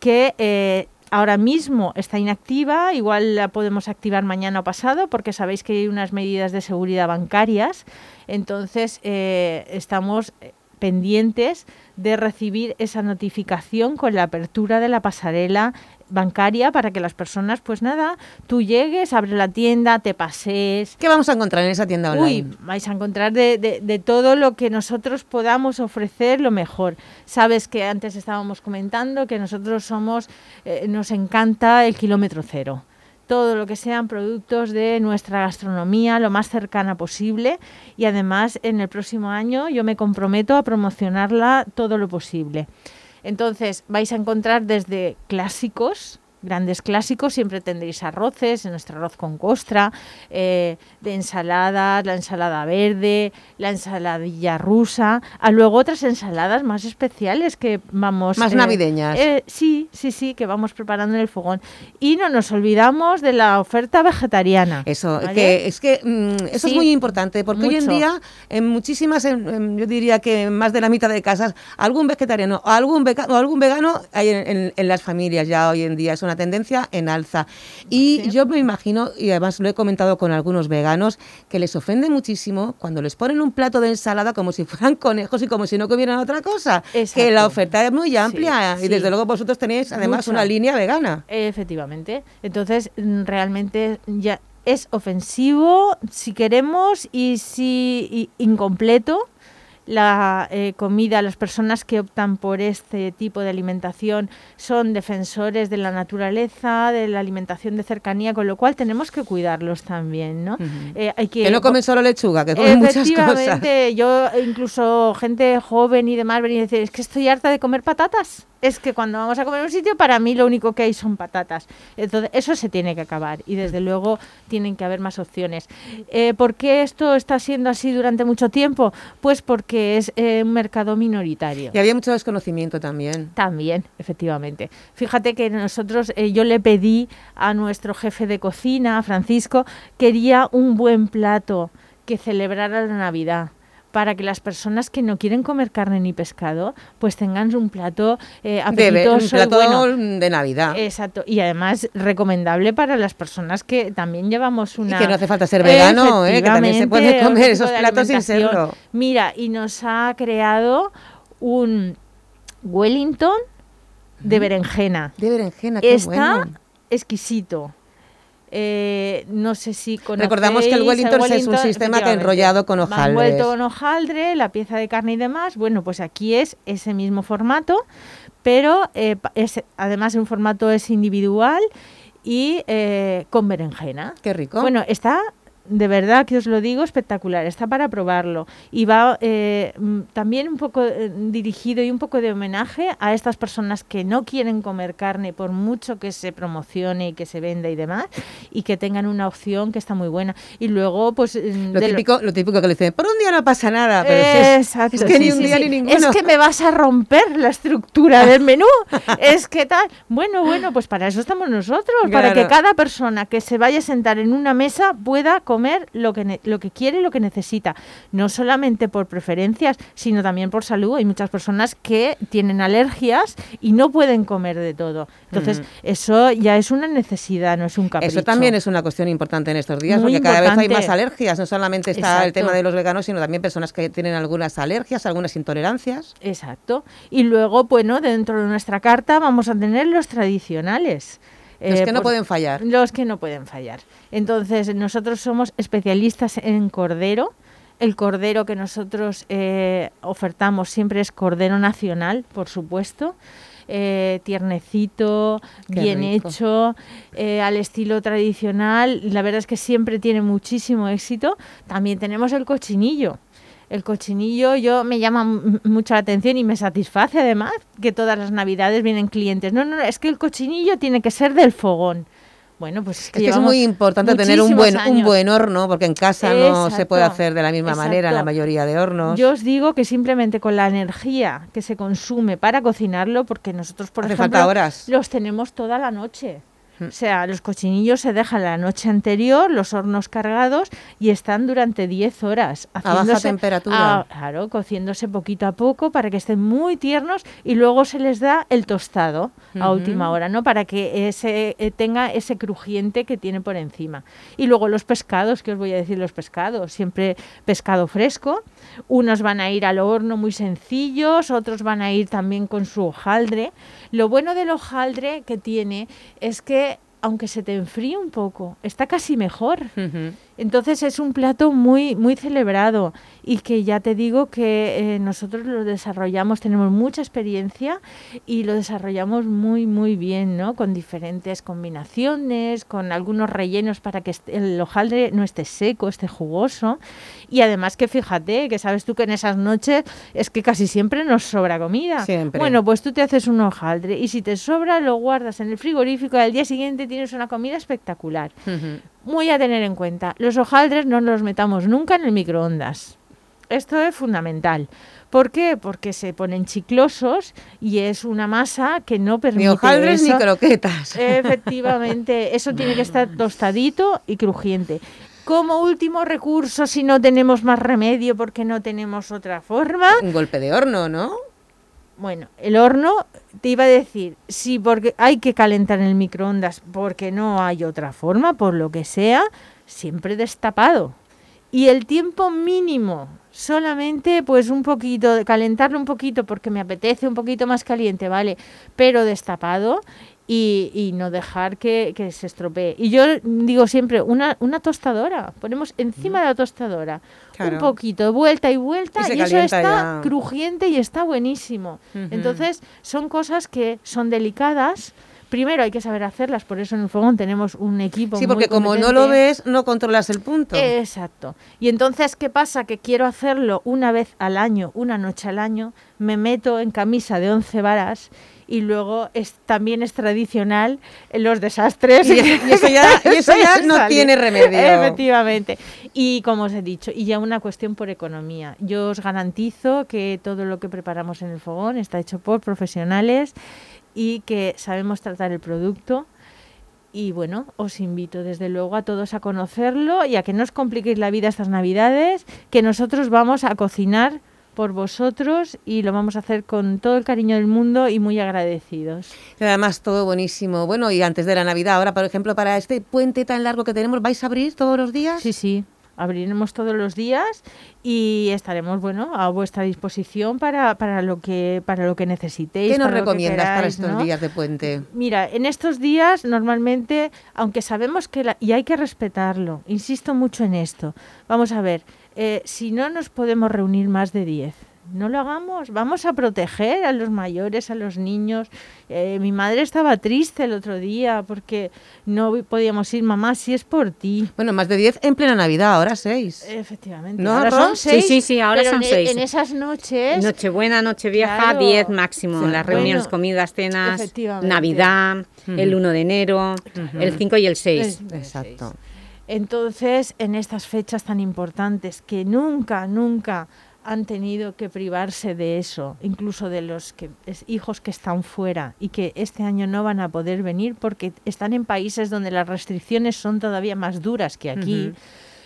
que eh, ahora mismo está inactiva, igual la podemos activar mañana o pasado, porque sabéis que hay unas medidas de seguridad bancarias. Entonces, eh, estamos pendientes de recibir esa notificación con la apertura de la pasarela bancaria para que las personas, pues nada, tú llegues, abres la tienda, te pasees. ¿Qué vamos a encontrar en esa tienda online? Uy, vais a encontrar de, de- de todo lo que nosotros podamos ofrecer lo mejor. Sabes que antes estábamos comentando que nosotros somos, eh, nos encanta el kilómetro cero. Todo lo que sean productos de nuestra gastronomía, lo más cercana posible. Y además, en el próximo año yo me comprometo a promocionarla todo lo posible. Entonces, vais a encontrar desde clásicos, grandes clásicos, siempre tendréis arroces, nuestro arroz con costra, eh, de ensaladas, la ensalada verde, la ensaladilla rusa, a luego otras ensaladas más especiales que vamos... Más navideñas. eh, sí, sí, sí, que vamos preparando en el fogón. Y no nos olvidamos de la oferta vegetariana. Eso, ¿vale? que es que mm, eso es muy importante, porque hoy en día, en muchísimas, en- en- yo diría que en más de la mitad de casas, algún vegetariano o algún, veca- o algún vegano hay en, en- en las familias ya hoy en día. Es una tendencia en alza. Y yo me imagino, y además lo he comentado con algunos veganos, que les ofende muchísimo cuando les ponen un plato de ensalada como si [LAUGHS] fueran conejos y como si no comieran otra cosa. Que Exacto. la oferta es muy amplia Sí, y desde sí. luego vosotros tenéis además Mucha. una línea vegana. Efectivamente. Entonces, mm, realmente ya es ofensivo si queremos y si y incompleto la eh, comida, las personas que optan por este tipo de alimentación son defensores de la naturaleza, de la alimentación de cercanía, con lo cual tenemos que cuidarlos también, ¿no? Eh, hay que, Que no comen solo lechuga, que comen muchas cosas. Efectivamente, yo incluso gente joven y demás venía a decir, es que estoy harta de comer patatas. Es que cuando vamos a comer un sitio, para mí lo único que hay son patatas. Entonces, eso se tiene que acabar y desde luego tienen que haber más opciones. Eh, ¿Por qué esto está siendo así durante mucho tiempo? Pues porque es eh, un mercado minoritario. Y había mucho desconocimiento también. También, efectivamente. Fíjate que nosotros, eh, yo le pedí a nuestro jefe de cocina, a Francisco, quería un buen plato que celebrara la Navidad para que las personas que no quieren comer carne ni pescado, pues tengan un plato eh, De ve- un apetitoso y plato bueno. de Navidad. Exacto, y además recomendable para las personas que también llevamos una... que no hace falta ser vegano, ¿eh? que también se puede comer esos de platos sin serlo. Mira, y nos ha creado un Wellington de berenjena. De berenjena, qué Está bueno. exquisito. Eh, no sé si conocéis Recordamos que el Wellington es un sistema que enrollado con Va hojaldres. envuelto con hojaldre, la pieza de carne y demás. Bueno, pues aquí es ese mismo formato, pero eh, es, además un formato es individual y eh, con berenjena. Qué rico. Bueno, está de verdad que os lo digo espectacular, está para probarlo y va eh, mm, también un poco eh, dirigido y un poco de homenaje a estas personas que no quieren comer carne por mucho que se promocione y que se venda y demás y que tengan una opción que está muy buena y luego pues mm, Lo típico, lo típico que le dicen, por un día no pasa nada, pero si es, que sí, ni un sí, día sí. ni ninguno. Es que me vas a romper la estructura del [LAUGHS] menú. es que tal. Bueno, bueno, pues para eso estamos nosotros, para que cada persona que se vaya a sentar en una mesa pueda comer lo que, lo que quiere y lo que necesita. No solamente por preferencias, sino también por salud. Hay muchas personas que tienen alergias y no pueden comer de todo. Entonces, eso ya es una necesidad, no es un capricho. Eso también es una cuestión importante en estos días, Muy porque cada vez hay más alergias. No solamente está el tema de los veganos, sino también personas que tienen algunas alergias, algunas intolerancias. Exacto. Y luego, bueno, dentro de nuestra carta vamos a tener los tradicionales. Los que no por- pueden fallar. Los que no pueden fallar. Entonces, nosotros somos especialistas en cordero. El cordero que nosotros eh, ofertamos siempre es cordero nacional, por supuesto. eh, tiernecito, Qué bien rico. hecho, eh, al estilo tradicional. La verdad es que siempre tiene muchísimo éxito. También tenemos el cochinillo. El cochinillo yo me llama mucho la atención y me satisface además que todas las navidades vienen clientes. No, no, es que el cochinillo tiene que ser del fogón. Bueno, pues es que, Es que es llevamos muy importante tener un buen, un buen horno, porque en casa no se puede hacer de la misma manera en la mayoría de hornos. Yo os digo que simplemente con la energía que se consume para cocinarlo, porque nosotros, por Hace ejemplo, falta horas. los tenemos toda la noche. O sea, los cochinillos se dejan la noche anterior, los hornos cargados y están durante 10 horas. A baja temperatura. a- claro, cociéndose poquito a poco para que estén muy tiernos y luego se les da el tostado a última hora, ¿no? Para que ese, eh, tenga ese crujiente que tiene por encima. Y luego los pescados, ¿qué os voy a decir los pescados? Siempre pescado fresco. Unos van a ir al horno muy sencillos, otros van a ir también con su hojaldre. Lo bueno del hojaldre que tiene es que aunque se te enfríe un poco, está casi mejor. Entonces es un plato muy, muy celebrado y que ya te digo que eh, nosotros lo desarrollamos, tenemos mucha experiencia y lo desarrollamos muy, muy bien, ¿no? Con diferentes combinaciones, con algunos rellenos para que el hojaldre no esté seco, esté jugoso. Y además que fíjate, que sabes tú que en esas noches es que casi siempre nos sobra comida. Siempre. Bueno, pues tú te haces un hojaldre y si te sobra lo guardas en el frigorífico y al día siguiente tienes una comida espectacular. Muy a tener en cuenta, los hojaldres no los metamos nunca en el microondas. Esto es fundamental. ¿Por qué? Porque se ponen chiclosos y es una masa que no permite hojaldres ni croquetas. [LAUGHS] [LAUGHS] Efectivamente, eso tiene que estar tostadito y crujiente. Como último recurso, si no tenemos más remedio porque no tenemos otra forma, Un golpe de horno, ¿no? Bueno, el horno, te iba a decir, sí, porque hay que calentar en el microondas porque no hay otra forma, por lo que sea, siempre destapado. Y el tiempo mínimo, solamente pues un poquito, calentarlo un poquito porque me apetece un poquito más caliente, ¿vale? Pero destapado y, y no dejar que, que se estropee. Y yo digo siempre, una, una tostadora, ponemos encima de la tostadora Claro. un poquito, vuelta y vuelta, Y eso está ya. crujiente y está buenísimo. Entonces, son cosas que son delicadas. Primero hay que saber hacerlas, por eso en el fogón tenemos un equipo. Sí, muy porque como no lo ves, no controlas el punto. Exacto. Y entonces, ¿qué pasa? Que quiero hacerlo una vez al año, una noche al año, me meto en camisa de 11 varas y luego es, también es tradicional los desastres. Y- y eso [LAUGHS] ya- y eso ya [LAUGHS] no Sale. tiene remedio. Efectivamente. Y como os he dicho, y ya una cuestión por economía. Yo os garantizo que todo lo que preparamos en el fogón está hecho por profesionales y que sabemos tratar el producto. Y bueno, os invito desde luego a todos a conocerlo y a que no os compliquéis la vida estas navidades, que nosotros vamos a cocinar por vosotros y lo vamos a hacer con todo el cariño del mundo y muy agradecidos. Y además, todo buenísimo. Bueno, y antes de la Navidad, ahora, por ejemplo, para este puente tan largo que tenemos, ¿vais a abrir todos los días? Sí, sí. Abriremos todos los días y estaremos, bueno, a vuestra disposición para, para lo que para lo que necesitéis. ¿Qué nos para lo que recomiendas para estos ¿no? días de puente? Mira, en estos días normalmente, aunque sabemos que, la- y hay que respetarlo, insisto mucho en esto, vamos a ver, eh, si no nos podemos reunir más de 10, no lo hagamos, vamos a proteger a los mayores, a los niños. Eh, mi madre estaba triste el otro día porque no podíamos ir, mamá, si es por ti. Bueno, más de 10 en plena Navidad, ahora 6. Efectivamente. ¿No, ahora son Sí, seis, sí, sí, ahora pero son en, seis. En esas noches... Nochebuena, Nochevieja, Claro. 10 máximo. Sí. Las reuniones, comidas, cenas, efectivamente. Navidad, el Ujú. 1 de enero, el 5 y el 6. Es- Exacto. Entonces, en estas fechas tan importantes que nunca, nunca han tenido que privarse de eso, incluso de los que, es- hijos que están fuera y que este año no van a poder venir porque están en países donde las restricciones son todavía más duras que aquí.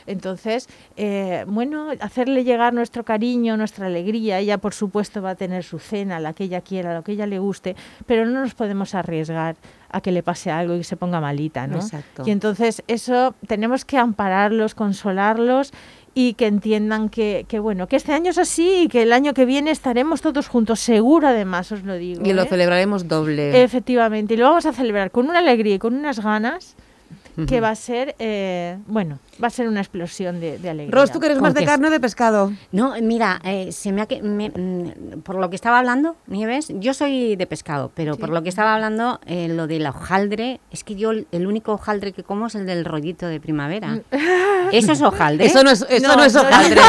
Entonces, eh, bueno, hacerle llegar nuestro cariño, nuestra alegría. Ella, por supuesto, va a tener su cena, la que ella quiera, lo que ella le guste, pero no nos podemos arriesgar a que le pase algo y que se ponga malita, ¿no? Exacto. Y entonces, eso tenemos que ampararlos, consolarlos y que entiendan que, que, bueno, que este año es así y que el año que viene estaremos todos juntos, seguro además, os lo digo. Y lo ¿eh? celebraremos doble. Efectivamente, y lo vamos a celebrar con una alegría y con unas ganas que va a ser, eh, bueno, va a ser una explosión de, de alegría. Ros, ¿tú que eres más de carne o de pescado? No, mira, eh, se me ha que- me- mm, por lo que estaba hablando, Nieves, yo soy de pescado, pero por lo que estaba hablando, eh, lo del hojaldre, es que yo el único hojaldre que como es el del rollito de primavera. [LAUGHS] ¿Eso es hojaldre? Eso no es- eso no es hojaldre.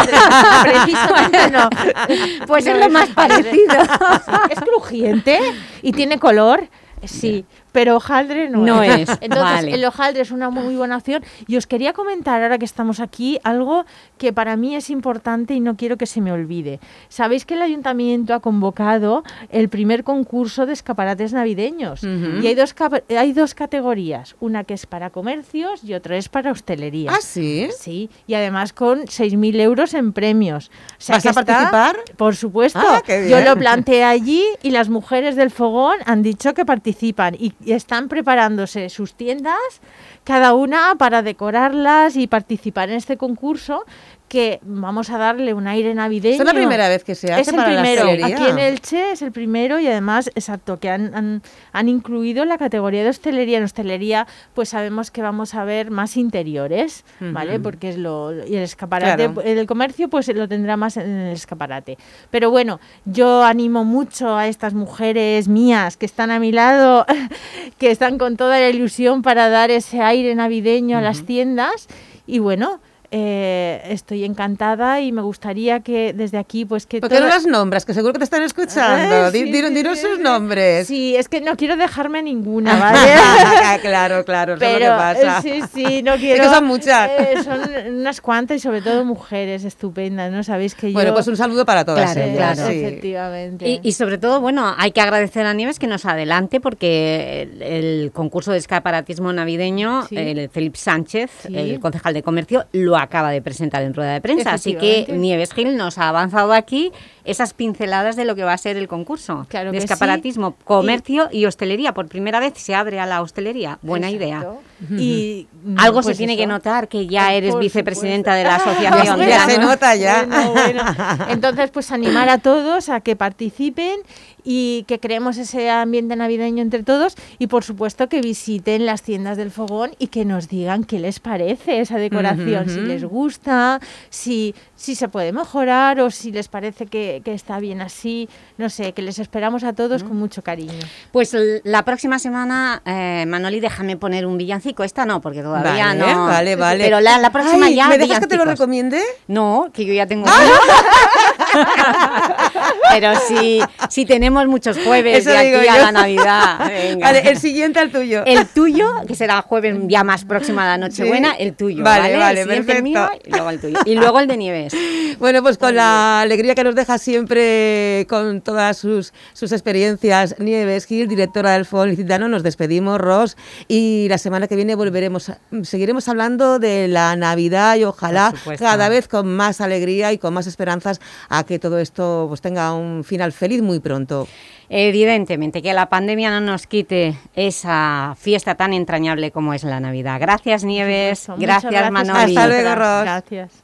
Precisamente no. [LAUGHS] Pues No es lo más parecido. [LAUGHS] Es crujiente y tiene color. Sí, pero hojaldre no, No es, [LAUGHS] Entonces, vale. el hojaldre es una muy buena opción. Y os quería comentar, ahora que estamos aquí, algo que para mí es importante y no quiero que se me olvide. Sabéis que el ayuntamiento ha convocado el primer concurso de escaparates navideños. Y hay dos, hay dos categorías, una que es para comercios y otra es para hostelería. ¿Ah, sí? Sí, y además con 6.000 euros en premios. O sea ¿Vas a está- participar? Por supuesto. Ah, Yo lo planteé allí y las mujeres del fogón han dicho que participan y y están preparándose sus tiendas, cada una para decorarlas y participar en este concurso que vamos a darle un aire navideño. ¿Es la primera vez que se hace Es el para la primero. hostelería? Aquí en Elche es el primero y además, exacto, que han, han, han incluido la categoría de hostelería. En hostelería, pues sabemos que vamos a ver más interiores, ¿vale? Porque es lo... Y el escaparate, Claro. el comercio, pues lo tendrá más en el escaparate. Pero bueno, yo animo mucho a estas mujeres mías que están a mi lado, [LAUGHS] que están con toda la ilusión para dar ese aire navideño a las tiendas. Y bueno... eh, estoy encantada y me gustaría que desde aquí pues que ¿Por qué no todas- las nombras? Que seguro que te están escuchando. [LAUGHS] Eh, sí, di- sí, dinos sí, sus sí. nombres. Sí, es que no quiero dejarme ninguna, [LAUGHS] ¿vale? Claro, claro, eso es lo que Pero, pasa. eh, Sí, sí, no [LAUGHS] Es quiero... que son muchas. eh, son unas cuantas y sobre todo mujeres estupendas, ¿no? Sabéis que yo... Bueno, pues un saludo para todas Claro, ellas. claro. sí. Efectivamente. Y, y sobre todo, bueno, hay que agradecer a Nieves que nos adelante porque el, el concurso de escaparatismo navideño, Sí. el Felipe Sánchez, Sí. el concejal de comercio, lo acaba de presentar en rueda de prensa. Así que. Nieves Gil nos ha avanzado aquí esas pinceladas de lo que va a ser el concurso Claro de que sí. escaparatismo, comercio y... hostelería. Por primera vez se abre a la hostelería. Buena idea. Y Algo pues se tiene eso. que notar que ya Pues eres por vicepresidenta de la [LAUGHS] asociación. Ya se nota ya. Bueno, bueno. Entonces, pues animar a todos a que participen y que creemos ese ambiente navideño entre todos y por supuesto que visiten las tiendas del fogón y que nos digan qué les parece esa decoración, si les gusta, si, si se puede mejorar o si les parece que, que está bien así, no sé, que les esperamos a todos con mucho cariño. Pues la próxima semana, eh, Manoli, déjame poner un villancico. Esta no, porque todavía Vale, no. vale, vale. Pero la, la próxima Ay, ya. ¿Me dejas que te lo recomiende? No, que yo ya tengo. [LAUGHS] Pero si, si tenemos muchos jueves Eso de aquí a yo. la Navidad. [LAUGHS] venga. Vale, el siguiente al tuyo. El tuyo, que será jueves ya más próxima a la Nochebuena, Sí. el tuyo. Vale, Vale, vale, El el mío perfecto. y luego el tuyo. Y luego el de Nieves. [LAUGHS] Bueno, pues con la alegría que nos deja siempre con todas sus, sus experiencias, Nieves Gil, directora del Foro Licitano, nos despedimos, Ros, y la semana que viene volveremos, seguiremos hablando de la Navidad y ojalá cada vez con más alegría y con más esperanzas a que todo esto pues, tenga un final feliz muy pronto. Evidentemente, que la pandemia no nos quite esa fiesta tan entrañable como es la Navidad. Gracias, Nieves. Muchas Gracias, gracias Manoli. Hasta luego. Ros. Gracias.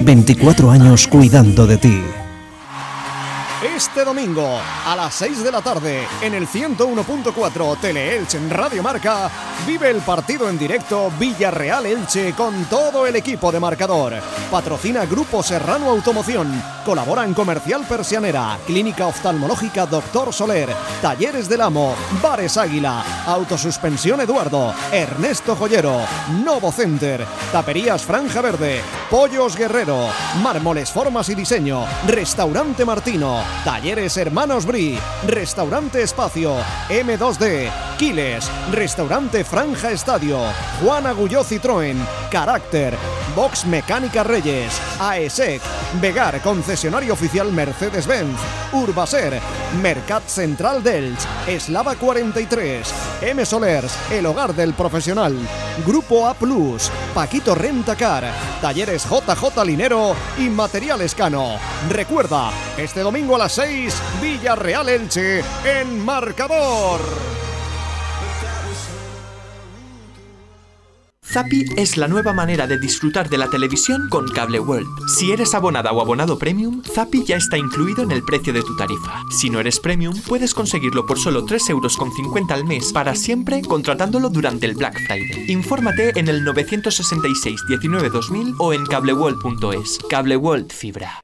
24 años cuidando de ti. Este domingo a las 6 de la tarde en el 101.4 Tele-Elche en Radio Marca vive el partido en directo Villarreal Elche con todo el equipo de marcador. Patrocina Grupo Serrano Automoción. Colabora en Comercial Persianera, Clínica Oftalmológica Doctor Soler, Talleres del Amo, Bares Águila, Autosuspensión Eduardo, Ernesto Joyero, Novo Center, Taperías Franja Verde, Pollos Guerrero, Mármoles Formas y Diseño, Restaurante Martino, Talleres Hermanos Bri, Restaurante Espacio, M2D, Quiles, Restaurante Franja Estadio, Juan Agulló Citroën, Carácter, Box Mecánica Reyes, AESEC, Vegar, concesionario oficial Mercedes-Benz. Urbaser, Mercat Central Delch. Eslava 43. M Solers, el hogar del profesional. Grupo A Plus. Paquito Rentacar. Talleres JJ Linero y Material Cano. Recuerda, este domingo a las 6, Villarreal Elche en marcador. Zappy es la nueva manera de disfrutar de la televisión con Cable World. Si eres abonada o abonado premium, Zappy ya está incluido en el precio de tu tarifa. Si no eres premium, puedes conseguirlo por solo 3,50 euros al mes para siempre contratándolo durante el Black Friday. Infórmate en el 966 19 2000 o en cableworld.es. Cable World Fibra.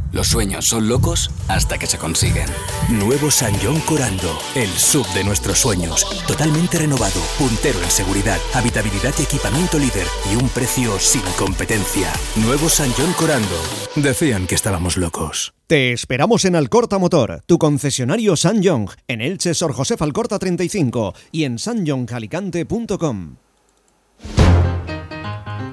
Los sueños son locos hasta que se consiguen. Nuevo San John Corando, el sub de nuestros sueños. Totalmente renovado, puntero en seguridad, habitabilidad y equipamiento líder y un precio sin competencia. Nuevo San John Corando. Decían que estábamos locos. Te esperamos en Alcorta Motor, tu concesionario San John, en Elche Sor José Alcorta 35 y en sanjohncalicante.com.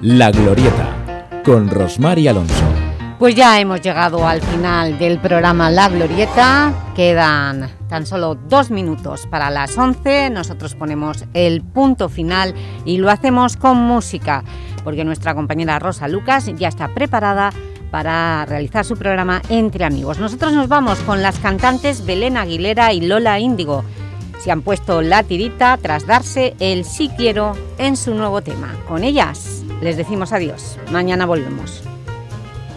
La Glorieta, con Rosmar y Alonso. Pues ya hemos llegado al final del programa La Glorieta. Quedan tan solo dos minutos para las 11. Nosotros ponemos el punto final y lo hacemos con música, porque nuestra compañera Rosa Lucas ya está preparada para realizar su programa Entre Amigos. Nosotros nos vamos con las cantantes Belén Aguilera y Lola Índigo. Se han puesto la tirita tras darse el sí quiero en su nuevo tema. Con ellas les decimos adiós. Mañana volvemos.